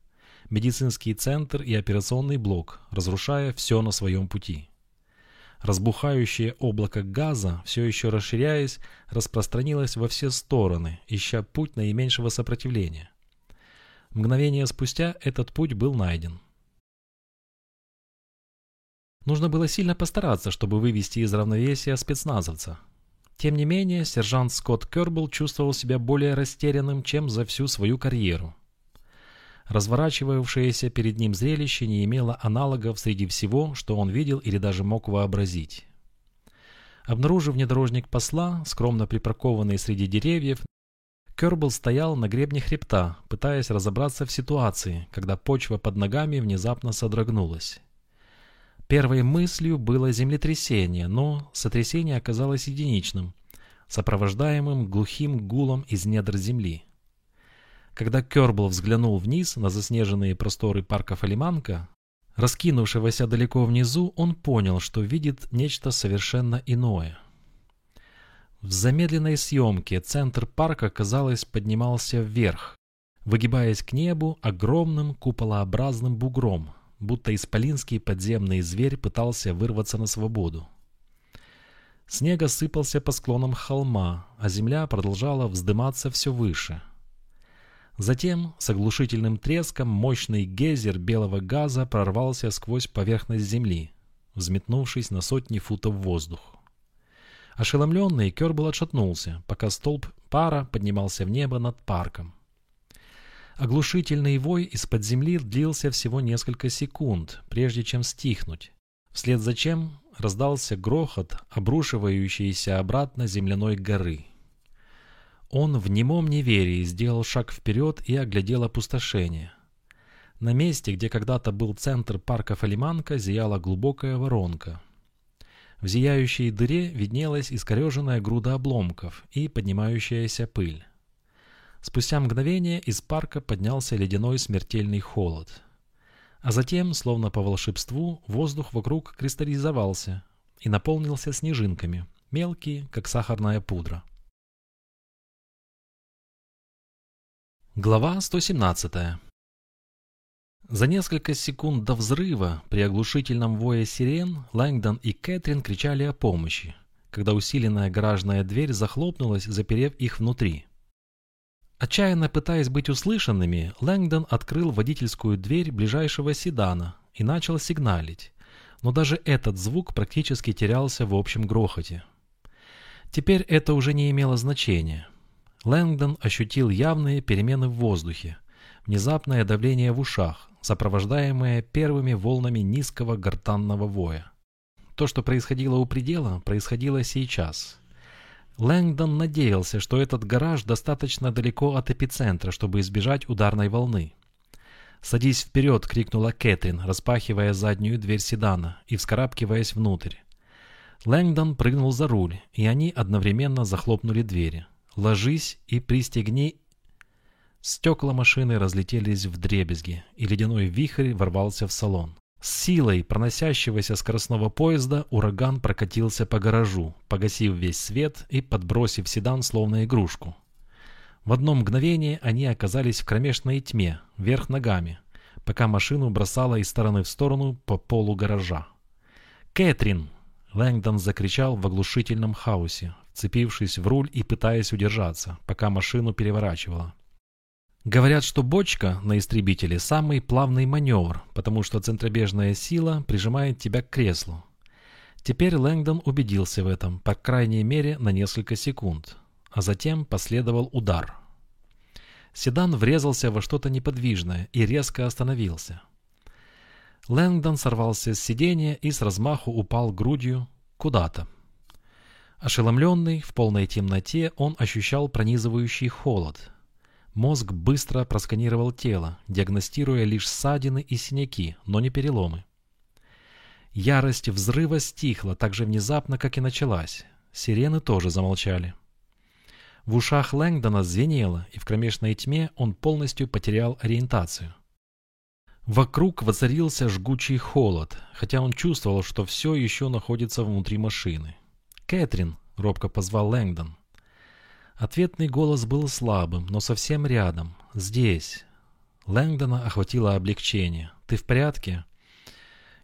медицинский центр и операционный блок, разрушая все на своем пути. Разбухающее облако газа, все еще расширяясь, распространилось во все стороны, ища путь наименьшего сопротивления. Мгновение спустя этот путь был найден. Нужно было сильно постараться, чтобы вывести из равновесия спецназовца. Тем не менее, сержант Скотт Кербл чувствовал себя более растерянным, чем за всю свою карьеру. Разворачивавшееся перед ним зрелище не имело аналогов среди всего, что он видел или даже мог вообразить. Обнаружив внедорожник посла, скромно припаркованный среди деревьев, Кербл стоял на гребне хребта, пытаясь разобраться в ситуации, когда почва под ногами внезапно содрогнулась. Первой мыслью было землетрясение, но сотрясение оказалось единичным, сопровождаемым глухим гулом из недр земли. Когда Кербл взглянул вниз на заснеженные просторы парка Фалиманка, раскинувшегося далеко внизу, он понял, что видит нечто совершенно иное. В замедленной съемке центр парка, казалось, поднимался вверх, выгибаясь к небу огромным куполообразным бугром, будто исполинский подземный зверь пытался вырваться на свободу. Снега сыпался по склонам холма, а земля продолжала вздыматься все выше. Затем с оглушительным треском мощный гейзер белого газа прорвался сквозь поверхность земли, взметнувшись на сотни футов в воздух. Ошеломленный, Кербл отшатнулся, пока столб пара поднимался в небо над парком. Оглушительный вой из-под земли длился всего несколько секунд, прежде чем стихнуть, вслед за чем раздался грохот, обрушивающийся обратно земляной горы. Он в немом неверии сделал шаг вперед и оглядел опустошение. На месте, где когда-то был центр парка Фалиманка, зияла глубокая воронка — в зияющей дыре виднелась искореженная груда обломков и поднимающаяся пыль. Спустя мгновение из парка поднялся ледяной смертельный холод. А затем, словно по волшебству, воздух вокруг кристаллизовался и наполнился снежинками, мелкие, как сахарная пудра. Глава 117 за несколько секунд до взрыва при оглушительном вое сирен Лэнгдон и Кэтрин кричали о помощи, когда усиленная гаражная дверь захлопнулась, заперев их внутри. Отчаянно пытаясь быть услышанными, Лэнгдон открыл водительскую дверь ближайшего седана и начал сигналить, но даже этот звук практически терялся в общем грохоте. Теперь это уже не имело значения. Лэнгдон ощутил явные перемены в воздухе, внезапное давление в ушах, сопровождаемое первыми волнами низкого гортанного воя. То, что происходило у предела, происходило сейчас. Лэнгдон надеялся, что этот гараж достаточно далеко от эпицентра, чтобы избежать ударной волны. «Садись вперед!» — крикнула Кэтрин, распахивая заднюю дверь седана и вскарабкиваясь внутрь. Лэнгдон прыгнул за руль, и они одновременно захлопнули двери. «Ложись и пристегни Стекла машины разлетелись в дребезги, и ледяной вихрь ворвался в салон. С силой проносящегося скоростного поезда ураган прокатился по гаражу, погасив весь свет и подбросив седан словно игрушку. В одно мгновение они оказались в кромешной тьме, вверх ногами, пока машину бросало из стороны в сторону по полу гаража. «Кэтрин!» — Лэнгдон закричал в оглушительном хаосе, вцепившись в руль и пытаясь удержаться, пока машину переворачивало. Говорят, что бочка на истребителе самый плавный маневр, потому что центробежная сила прижимает тебя к креслу. Теперь Лэнгдон убедился в этом, по крайней мере, на несколько секунд. А затем последовал удар. Седан врезался во что-то неподвижное и резко остановился. Лэнгдон сорвался с сиденья и с размаху упал грудью куда-то. Ошеломленный, в полной темноте, он ощущал пронизывающий холод – Мозг быстро просканировал тело, диагностируя лишь ссадины и синяки, но не переломы. Ярость взрыва стихла так же внезапно, как и началась. Сирены тоже замолчали. В ушах Лэнгдона звенело, и в кромешной тьме он полностью потерял ориентацию. Вокруг воцарился жгучий холод, хотя он чувствовал, что все еще находится внутри машины. «Кэтрин!» — робко позвал Лэнгдон. Ответный голос был слабым, но совсем рядом. Здесь. Лэнгдона охватило облегчение. «Ты в порядке?»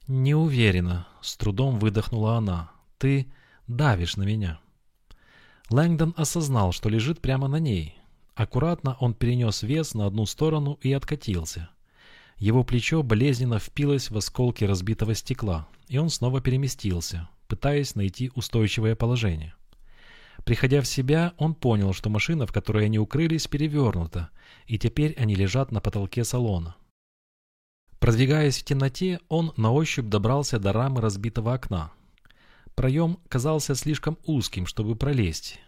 «Не уверена», — с трудом выдохнула она. «Ты давишь на меня». Лэнгдон осознал, что лежит прямо на ней. Аккуратно он перенес вес на одну сторону и откатился. Его плечо болезненно впилось в осколки разбитого стекла, и он снова переместился, пытаясь найти устойчивое положение. Приходя в себя, он понял, что машина, в которой они укрылись, перевернута, и теперь они лежат на потолке салона. Продвигаясь в темноте, он на ощупь добрался до рамы разбитого окна. Проем казался слишком узким, чтобы пролезть.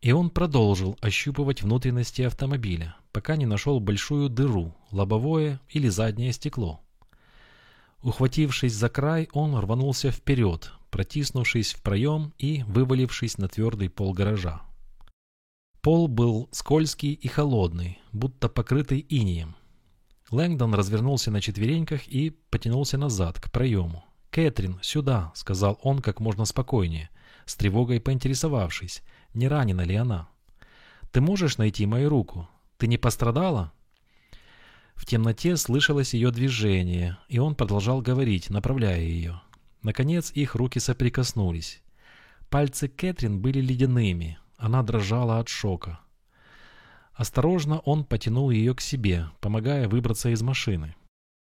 И он продолжил ощупывать внутренности автомобиля, пока не нашел большую дыру, лобовое или заднее стекло. Ухватившись за край, он рванулся вперед, протиснувшись в проем и вывалившись на твердый пол гаража. Пол был скользкий и холодный, будто покрытый инием. Лэнгдон развернулся на четвереньках и потянулся назад, к проему. «Кэтрин, сюда!» — сказал он как можно спокойнее, с тревогой поинтересовавшись, не ранена ли она. «Ты можешь найти мою руку? Ты не пострадала?» В темноте слышалось ее движение, и он продолжал говорить, направляя ее. Наконец их руки соприкоснулись. Пальцы Кэтрин были ледяными, она дрожала от шока. Осторожно он потянул ее к себе, помогая выбраться из машины.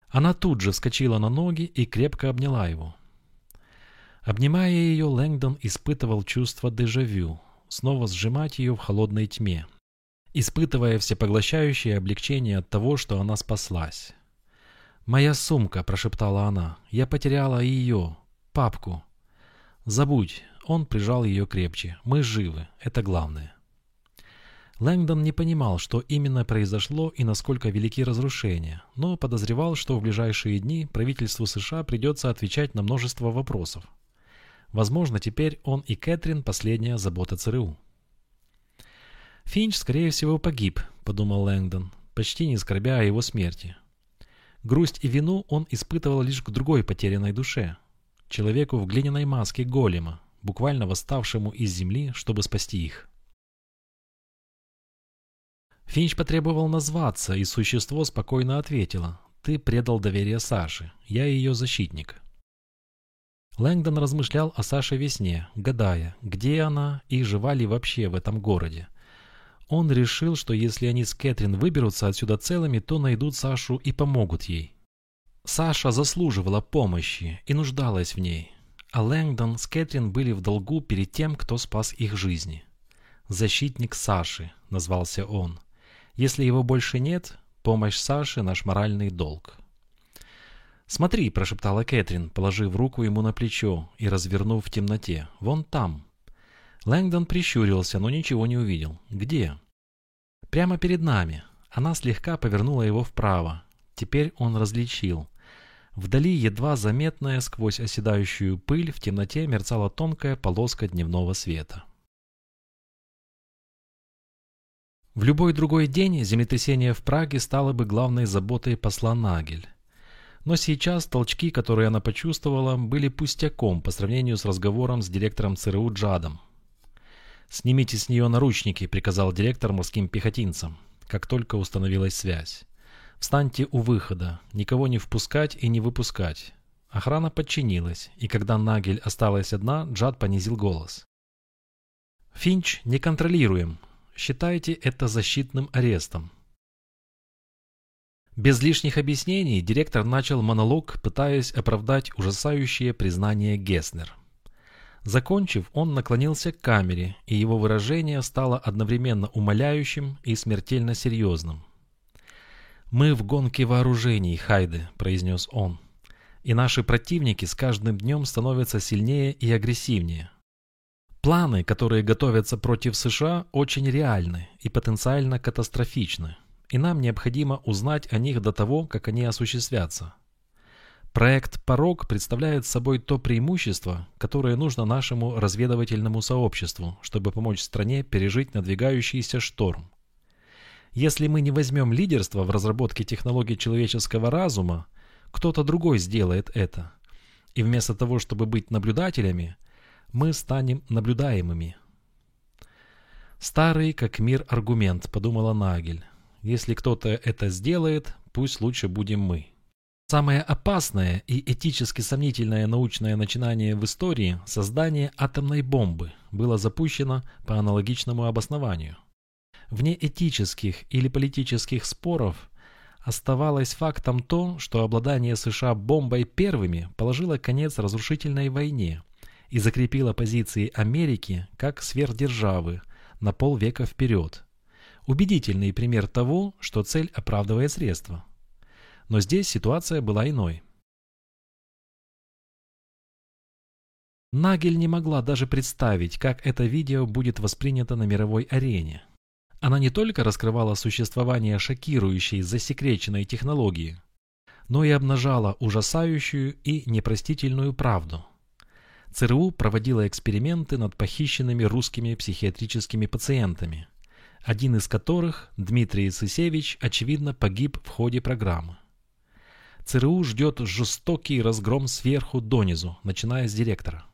Она тут же вскочила на ноги и крепко обняла его. Обнимая ее, Лэнгдон испытывал чувство дежавю, снова сжимать ее в холодной тьме, испытывая всепоглощающее облегчение от того, что она спаслась. «Моя сумка», — прошептала она, — «я потеряла ее, папку». «Забудь», — он прижал ее крепче, — «мы живы, это главное». Лэнгдон не понимал, что именно произошло и насколько велики разрушения, но подозревал, что в ближайшие дни правительству США придется отвечать на множество вопросов. Возможно, теперь он и Кэтрин – последняя забота ЦРУ. «Финч, скорее всего, погиб», – подумал Лэнгдон, почти не скорбя о его смерти. Грусть и вину он испытывал лишь к другой потерянной душе – человеку в глиняной маске голема, буквально восставшему из земли, чтобы спасти их. Финч потребовал назваться, и существо спокойно ответило. «Ты предал доверие Саше. Я ее защитник». Лэнгдон размышлял о Саше весне, гадая, где она и жива ли вообще в этом городе. Он решил, что если они с Кэтрин выберутся отсюда целыми, то найдут Сашу и помогут ей. Саша заслуживала помощи и нуждалась в ней, а Лэнгдон с Кэтрин были в долгу перед тем, кто спас их жизни. «Защитник Саши», — назвался он. Если его больше нет, помощь Саши – наш моральный долг. «Смотри», – прошептала Кэтрин, положив руку ему на плечо и развернув в темноте. «Вон там». Лэнгдон прищурился, но ничего не увидел. «Где?» «Прямо перед нами». Она слегка повернула его вправо. Теперь он различил. Вдали, едва заметная сквозь оседающую пыль, в темноте мерцала тонкая полоска дневного света. В любой другой день землетрясение в Праге стало бы главной заботой посла Нагель. Но сейчас толчки, которые она почувствовала, были пустяком по сравнению с разговором с директором ЦРУ Джадом. «Снимите с нее наручники», — приказал директор морским пехотинцам, как только установилась связь. «Встаньте у выхода, никого не впускать и не выпускать». Охрана подчинилась, и когда Нагель осталась одна, Джад понизил голос. «Финч не контролируем. Считайте это защитным арестом. Без лишних объяснений директор начал монолог, пытаясь оправдать ужасающее признание Геснер. Закончив, он наклонился к камере, и его выражение стало одновременно умоляющим и смертельно серьезным. «Мы в гонке вооружений, Хайде», — произнес он. «И наши противники с каждым днем становятся сильнее и агрессивнее. Планы, которые готовятся против США, очень реальны и потенциально катастрофичны, и нам необходимо узнать о них до того, как они осуществятся. Проект «Порог» представляет собой то преимущество, которое нужно нашему разведывательному сообществу, чтобы помочь стране пережить надвигающийся шторм. Если мы не возьмем лидерство в разработке технологий человеческого разума, кто-то другой сделает это. И вместо того, чтобы быть наблюдателями, мы станем наблюдаемыми. Старый как мир аргумент, подумала Нагель. Если кто-то это сделает, пусть лучше будем мы. Самое опасное и этически сомнительное научное начинание в истории – создание атомной бомбы – было запущено по аналогичному обоснованию. Вне этических или политических споров оставалось фактом то, что обладание США бомбой первыми положило конец разрушительной войне, и закрепила позиции Америки как сверхдержавы на полвека вперед. Убедительный пример того, что цель оправдывает средства. Но здесь ситуация была иной. Нагель не могла даже представить, как это видео будет воспринято на мировой арене. Она не только раскрывала существование шокирующей засекреченной технологии, но и обнажала ужасающую и непростительную правду – ЦРУ проводила эксперименты над похищенными русскими психиатрическими пациентами, один из которых, Дмитрий Сысевич, очевидно погиб в ходе программы. ЦРУ ждет жестокий разгром сверху донизу, начиная с директора.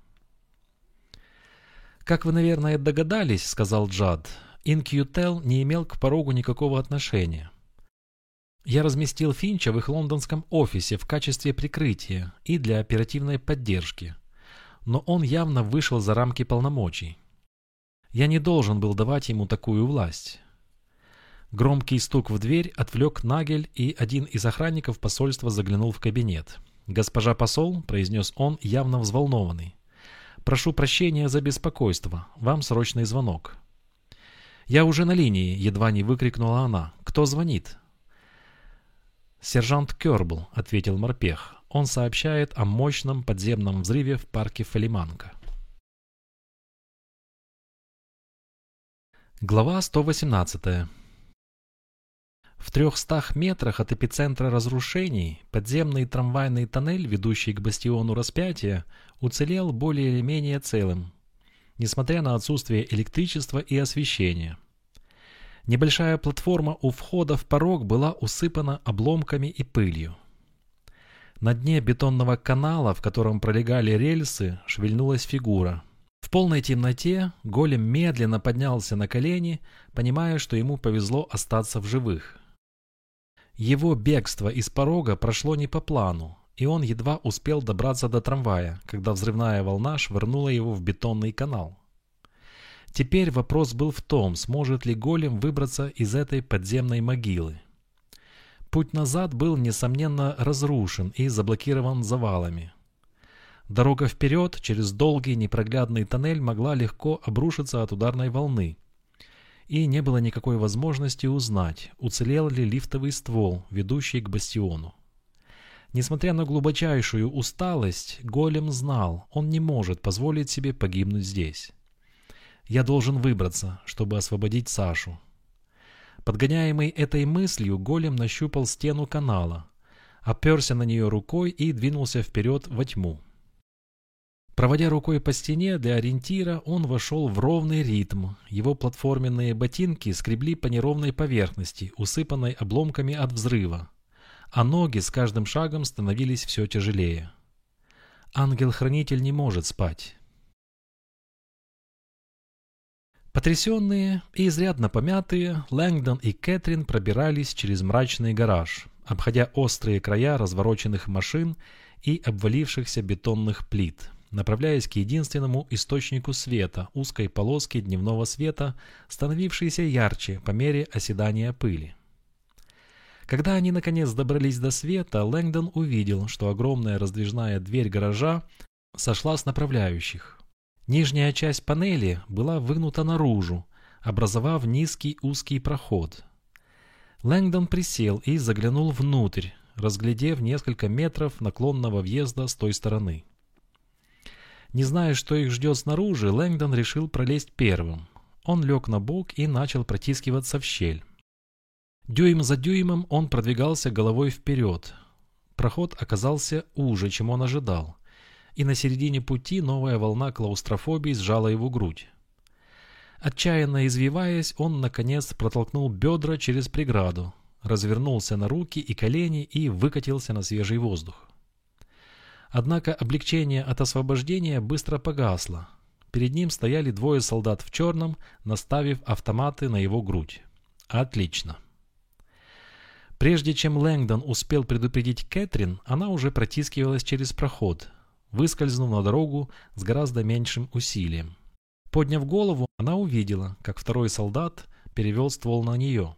«Как вы, наверное, догадались, — сказал Джад, — Инкьютел не имел к порогу никакого отношения. Я разместил Финча в их лондонском офисе в качестве прикрытия и для оперативной поддержки. Но он явно вышел за рамки полномочий. Я не должен был давать ему такую власть. Громкий стук в дверь отвлек Нагель, и один из охранников посольства заглянул в кабинет. «Госпожа посол», — произнес он, явно взволнованный, — «прошу прощения за беспокойство. Вам срочный звонок». «Я уже на линии», — едва не выкрикнула она. «Кто звонит?» «Сержант Кёрбл», — ответил морпех. «Он сообщает о мощном подземном взрыве в парке Фалиманка». Глава 118 В трехстах метрах от эпицентра разрушений подземный трамвайный тоннель, ведущий к бастиону распятия, уцелел более или менее целым, несмотря на отсутствие электричества и освещения. Небольшая платформа у входа в порог была усыпана обломками и пылью. На дне бетонного канала, в котором пролегали рельсы, шевельнулась фигура. В полной темноте голем медленно поднялся на колени, понимая, что ему повезло остаться в живых. Его бегство из порога прошло не по плану, и он едва успел добраться до трамвая, когда взрывная волна швырнула его в бетонный канал. Теперь вопрос был в том, сможет ли голем выбраться из этой подземной могилы. Путь назад был, несомненно, разрушен и заблокирован завалами. Дорога вперед через долгий непроглядный тоннель могла легко обрушиться от ударной волны. И не было никакой возможности узнать, уцелел ли лифтовый ствол, ведущий к бастиону. Несмотря на глубочайшую усталость, голем знал, он не может позволить себе погибнуть здесь. Я должен выбраться, чтобы освободить Сашу. Подгоняемый этой мыслью, голем нащупал стену канала, оперся на нее рукой и двинулся вперед во тьму. Проводя рукой по стене для ориентира, он вошел в ровный ритм. Его платформенные ботинки скребли по неровной поверхности, усыпанной обломками от взрыва, а ноги с каждым шагом становились все тяжелее. Ангел-хранитель не может спать. Потрясенные и изрядно помятые, Лэнгдон и Кэтрин пробирались через мрачный гараж, обходя острые края развороченных машин и обвалившихся бетонных плит, направляясь к единственному источнику света, узкой полоске дневного света, становившейся ярче по мере оседания пыли. Когда они наконец добрались до света, Лэнгдон увидел, что огромная раздвижная дверь гаража сошла с направляющих. Нижняя часть панели была выгнута наружу, образовав низкий узкий проход. Лэнгдон присел и заглянул внутрь, разглядев несколько метров наклонного въезда с той стороны. Не зная, что их ждет снаружи, Лэнгдон решил пролезть первым. Он лег на бок и начал протискиваться в щель. Дюйм за дюймом он продвигался головой вперед. Проход оказался уже, чем он ожидал и на середине пути новая волна клаустрофобии сжала его грудь. Отчаянно извиваясь, он, наконец, протолкнул бедра через преграду, развернулся на руки и колени и выкатился на свежий воздух. Однако облегчение от освобождения быстро погасло. Перед ним стояли двое солдат в черном, наставив автоматы на его грудь. Отлично. Прежде чем Лэнгдон успел предупредить Кэтрин, она уже протискивалась через проход, выскользнув на дорогу с гораздо меньшим усилием. Подняв голову, она увидела, как второй солдат перевел ствол на нее.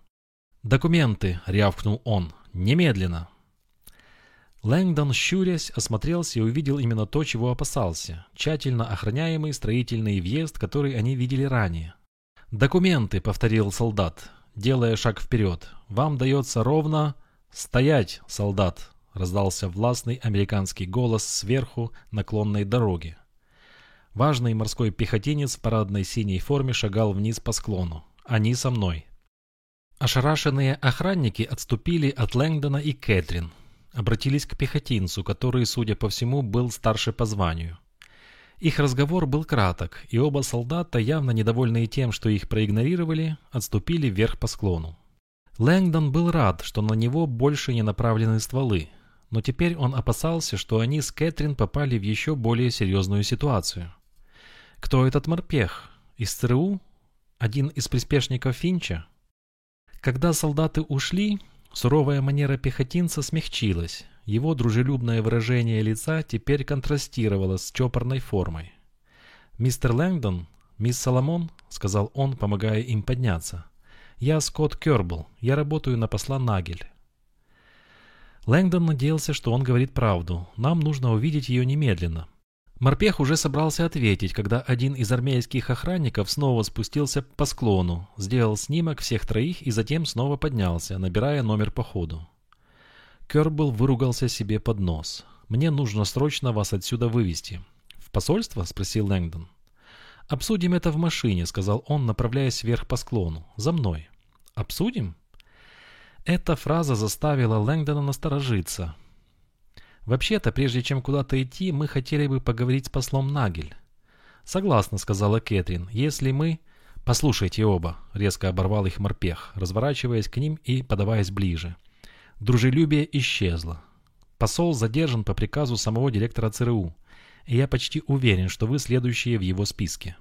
«Документы!» — рявкнул он. «Немедленно!» Лэнгдон, щурясь, осмотрелся и увидел именно то, чего опасался. Тщательно охраняемый строительный въезд, который они видели ранее. «Документы!» — повторил солдат, делая шаг вперед. «Вам дается ровно...» «Стоять, солдат!» раздался властный американский голос сверху наклонной дороги. Важный морской пехотинец в парадной синей форме шагал вниз по склону. Они со мной. Ошарашенные охранники отступили от Лэнгдона и Кэтрин. Обратились к пехотинцу, который, судя по всему, был старше по званию. Их разговор был краток, и оба солдата, явно недовольные тем, что их проигнорировали, отступили вверх по склону. Лэнгдон был рад, что на него больше не направлены стволы, но теперь он опасался, что они с Кэтрин попали в еще более серьезную ситуацию. Кто этот морпех? Из ЦРУ? Один из приспешников Финча? Когда солдаты ушли, суровая манера пехотинца смягчилась. Его дружелюбное выражение лица теперь контрастировало с чопорной формой. «Мистер Лэнгдон, мисс Соломон», — сказал он, помогая им подняться. «Я Скотт Кербл. Я работаю на посла Нагель». Лэнгдон надеялся, что он говорит правду. Нам нужно увидеть ее немедленно. Морпех уже собрался ответить, когда один из армейских охранников снова спустился по склону, сделал снимок всех троих и затем снова поднялся, набирая номер по ходу. Кербл выругался себе под нос. «Мне нужно срочно вас отсюда вывести». «В посольство?» – спросил Лэнгдон. «Обсудим это в машине», – сказал он, направляясь вверх по склону. «За мной». «Обсудим?» Эта фраза заставила Лэнгдона насторожиться. «Вообще-то, прежде чем куда-то идти, мы хотели бы поговорить с послом Нагель». «Согласна», — сказала Кэтрин. «Если мы...» «Послушайте оба», — резко оборвал их морпех, разворачиваясь к ним и подаваясь ближе. Дружелюбие исчезло. Посол задержан по приказу самого директора ЦРУ, и я почти уверен, что вы следующие в его списке.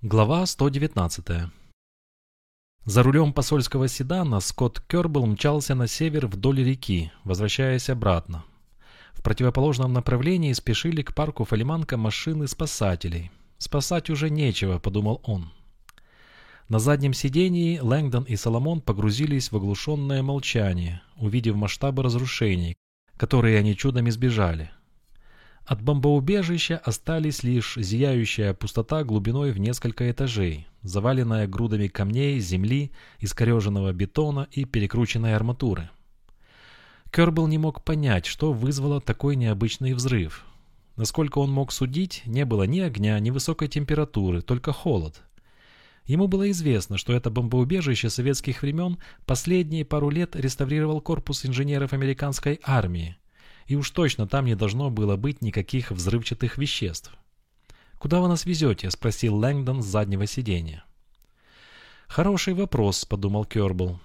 Глава 119 за рулем посольского седана Скотт Кербл мчался на север вдоль реки, возвращаясь обратно. В противоположном направлении спешили к парку Фалиманка машины спасателей. «Спасать уже нечего», — подумал он. На заднем сидении Лэнгдон и Соломон погрузились в оглушенное молчание, увидев масштабы разрушений, которые они чудом избежали. От бомбоубежища остались лишь зияющая пустота глубиной в несколько этажей, заваленная грудами камней, земли, искореженного бетона и перекрученной арматуры. Кербл не мог понять, что вызвало такой необычный взрыв. Насколько он мог судить, не было ни огня, ни высокой температуры, только холод. Ему было известно, что это бомбоубежище советских времен последние пару лет реставрировал корпус инженеров американской армии, и уж точно там не должно было быть никаких взрывчатых веществ. «Куда вы нас везете?» – спросил Лэнгдон с заднего сиденья. «Хороший вопрос», – подумал Кербл.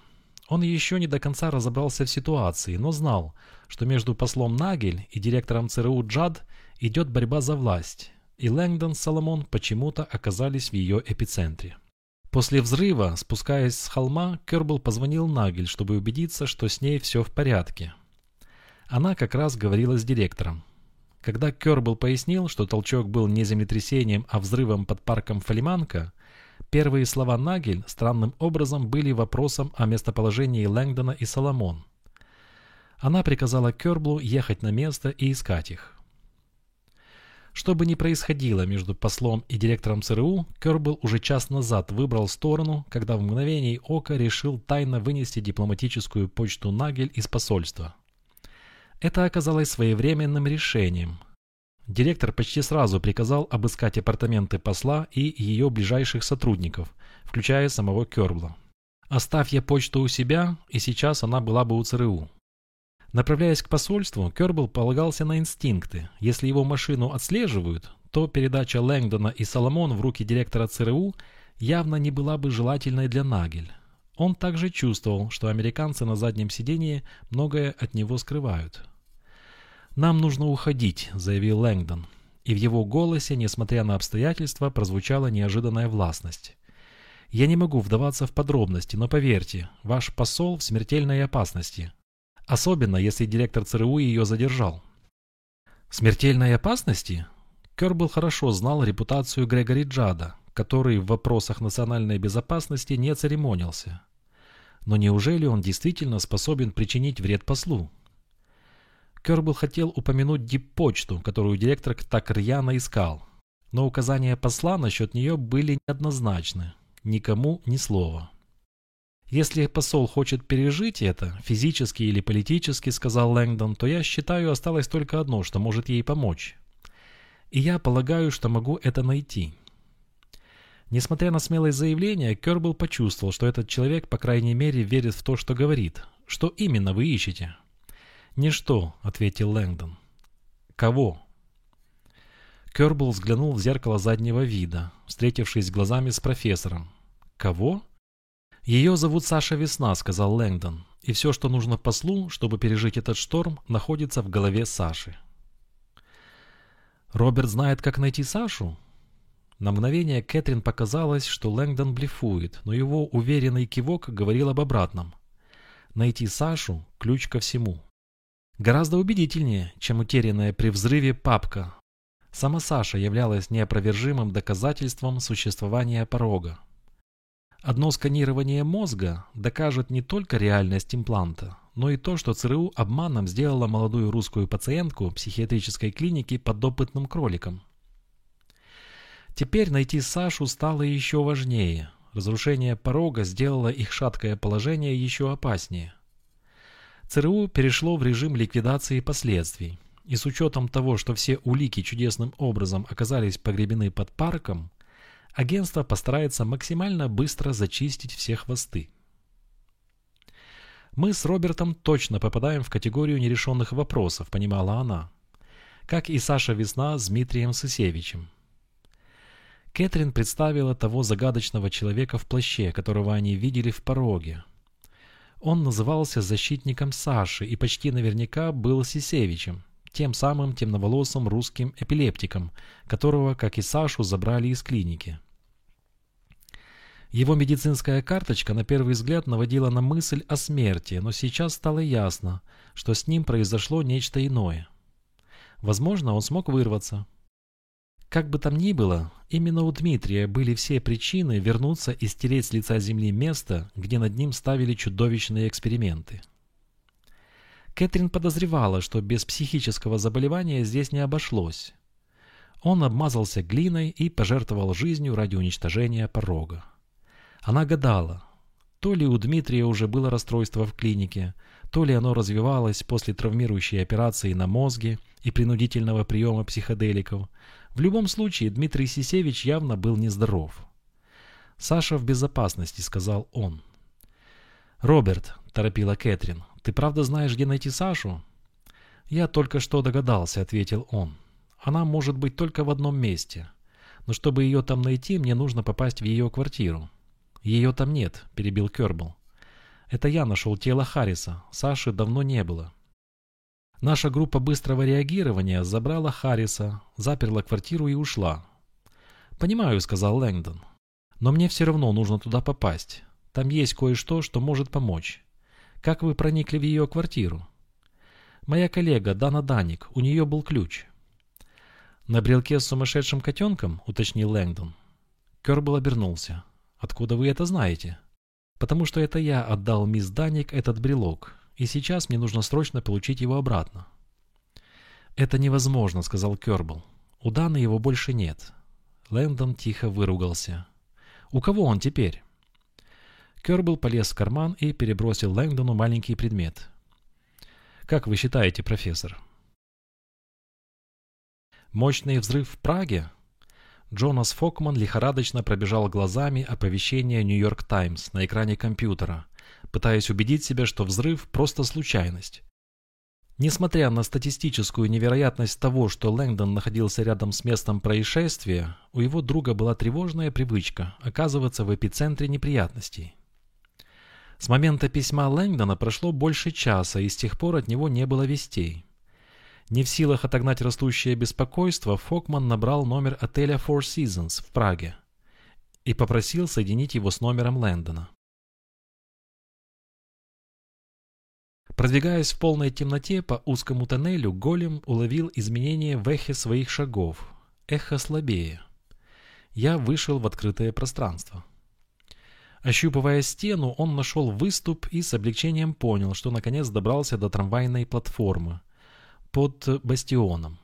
Он еще не до конца разобрался в ситуации, но знал, что между послом Нагель и директором ЦРУ Джад идет борьба за власть, и Лэнгдон с Соломон почему-то оказались в ее эпицентре. После взрыва, спускаясь с холма, Кербл позвонил Нагель, чтобы убедиться, что с ней все в порядке. Она как раз говорила с директором. Когда Кербл пояснил, что толчок был не землетрясением, а взрывом под парком Фалиманка, первые слова Нагель странным образом были вопросом о местоположении Лэнгдона и Соломон. Она приказала Керблу ехать на место и искать их. Что бы ни происходило между послом и директором ЦРУ, Кербл уже час назад выбрал сторону, когда в мгновение ока решил тайно вынести дипломатическую почту Нагель из посольства. Это оказалось своевременным решением. Директор почти сразу приказал обыскать апартаменты посла и ее ближайших сотрудников, включая самого Кербла. Оставь я почту у себя, и сейчас она была бы у ЦРУ. Направляясь к посольству, Кербл полагался на инстинкты. Если его машину отслеживают, то передача Лэнгдона и Соломон в руки директора ЦРУ явно не была бы желательной для Нагель. Он также чувствовал, что американцы на заднем сидении многое от него скрывают. «Нам нужно уходить», — заявил Лэнгдон. И в его голосе, несмотря на обстоятельства, прозвучала неожиданная властность. «Я не могу вдаваться в подробности, но поверьте, ваш посол в смертельной опасности. Особенно, если директор ЦРУ ее задержал». «Смертельной опасности?» Кербл хорошо знал репутацию Грегори Джада, который в вопросах национальной безопасности не церемонился. Но неужели он действительно способен причинить вред послу? Кербл хотел упомянуть диппочту, которую директор так рьяно искал. Но указания посла насчет нее были неоднозначны. Никому ни слова. «Если посол хочет пережить это, физически или политически, — сказал Лэнгдон, — то я считаю, осталось только одно, что может ей помочь. И я полагаю, что могу это найти». Несмотря на смелое заявление, Кербл почувствовал, что этот человек, по крайней мере, верит в то, что говорит. «Что именно вы ищете?» «Ничто», — ответил Лэнгдон. «Кого?» Кербл взглянул в зеркало заднего вида, встретившись глазами с профессором. «Кого?» «Ее зовут Саша Весна», — сказал Лэнгдон. «И все, что нужно послу, чтобы пережить этот шторм, находится в голове Саши». Роберт знает, как найти Сашу? На мгновение Кэтрин показалось, что Лэнгдон блефует, но его уверенный кивок говорил об обратном. Найти Сашу – ключ ко всему. Гораздо убедительнее, чем утерянная при взрыве папка. Сама Саша являлась неопровержимым доказательством существования порога. Одно сканирование мозга докажет не только реальность импланта, но и то, что ЦРУ обманом сделала молодую русскую пациентку психиатрической клиники подопытным кроликом. Теперь найти Сашу стало еще важнее. Разрушение порога сделало их шаткое положение еще опаснее. ЦРУ перешло в режим ликвидации последствий. И с учетом того, что все улики чудесным образом оказались погребены под парком, агентство постарается максимально быстро зачистить все хвосты. «Мы с Робертом точно попадаем в категорию нерешенных вопросов», — понимала она. Как и Саша Весна с Дмитрием Сысевичем. Кэтрин представила того загадочного человека в плаще, которого они видели в пороге. Он назывался защитником Саши и почти наверняка был Сисевичем, тем самым темноволосым русским эпилептиком, которого, как и Сашу, забрали из клиники. Его медицинская карточка на первый взгляд наводила на мысль о смерти, но сейчас стало ясно, что с ним произошло нечто иное. Возможно, он смог вырваться. Как бы там ни было, именно у Дмитрия были все причины вернуться и стереть с лица земли место, где над ним ставили чудовищные эксперименты. Кэтрин подозревала, что без психического заболевания здесь не обошлось. Он обмазался глиной и пожертвовал жизнью ради уничтожения порога. Она гадала, то ли у Дмитрия уже было расстройство в клинике, то ли оно развивалось после травмирующей операции на мозге и принудительного приема психоделиков. В любом случае, Дмитрий Сисевич явно был нездоров. «Саша в безопасности», — сказал он. «Роберт», — торопила Кэтрин, — «ты правда знаешь, где найти Сашу?» «Я только что догадался», — ответил он. «Она может быть только в одном месте. Но чтобы ее там найти, мне нужно попасть в ее квартиру». «Ее там нет», — перебил Кербл. «Это я нашел тело Харриса. Саши давно не было». Наша группа быстрого реагирования забрала Харриса, заперла квартиру и ушла. «Понимаю», — сказал Лэнгдон. «Но мне все равно нужно туда попасть. Там есть кое-что, что может помочь. Как вы проникли в ее квартиру?» «Моя коллега Дана Даник, у нее был ключ». «На брелке с сумасшедшим котенком?» — уточнил Лэнгдон. Кербл обернулся. Откуда вы это знаете? Потому что это я отдал мисс Даник этот брелок, и сейчас мне нужно срочно получить его обратно. Это невозможно, сказал Кербл. У Даны его больше нет. Лэндон тихо выругался. У кого он теперь? Кербл полез в карман и перебросил Лэнгдону маленький предмет. «Как вы считаете, профессор?» «Мощный взрыв в Праге?» Джонас Фокман лихорадочно пробежал глазами оповещение «Нью-Йорк Таймс» на экране компьютера, пытаясь убедить себя, что взрыв – просто случайность. Несмотря на статистическую невероятность того, что Лэнгдон находился рядом с местом происшествия, у его друга была тревожная привычка оказываться в эпицентре неприятностей. С момента письма Лэнгдона прошло больше часа, и с тех пор от него не было вестей. Не в силах отогнать растущее беспокойство, Фокман набрал номер отеля Four Seasons в Праге и попросил соединить его с номером Лэндона. Продвигаясь в полной темноте по узкому тоннелю, Голем уловил изменения в эхе своих шагов. Эхо слабее. Я вышел в открытое пространство. Ощупывая стену, он нашел выступ и с облегчением понял, что наконец добрался до трамвайной платформы, под бастионом.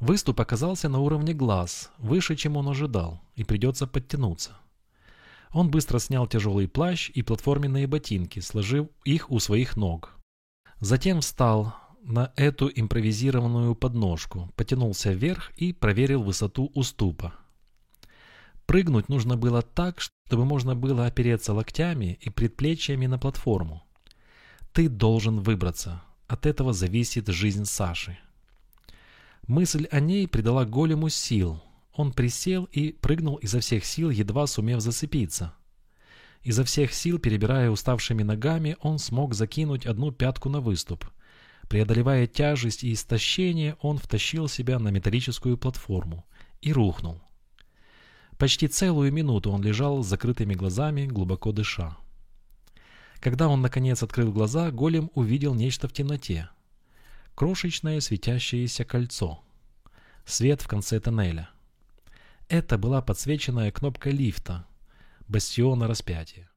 Выступ оказался на уровне глаз, выше, чем он ожидал, и придется подтянуться. Он быстро снял тяжелый плащ и платформенные ботинки, сложив их у своих ног. Затем встал на эту импровизированную подножку, потянулся вверх и проверил высоту уступа. Прыгнуть нужно было так, чтобы можно было опереться локтями и предплечьями на платформу. Ты должен выбраться. От этого зависит жизнь Саши. Мысль о ней придала голему сил. Он присел и прыгнул изо всех сил, едва сумев зацепиться. Изо всех сил, перебирая уставшими ногами, он смог закинуть одну пятку на выступ. Преодолевая тяжесть и истощение, он втащил себя на металлическую платформу и рухнул. Почти целую минуту он лежал с закрытыми глазами, глубоко дыша. Когда он наконец открыл глаза, голем увидел нечто в темноте. Крошечное светящееся кольцо. Свет в конце тоннеля. Это была подсвеченная кнопка лифта, бастиона распятия.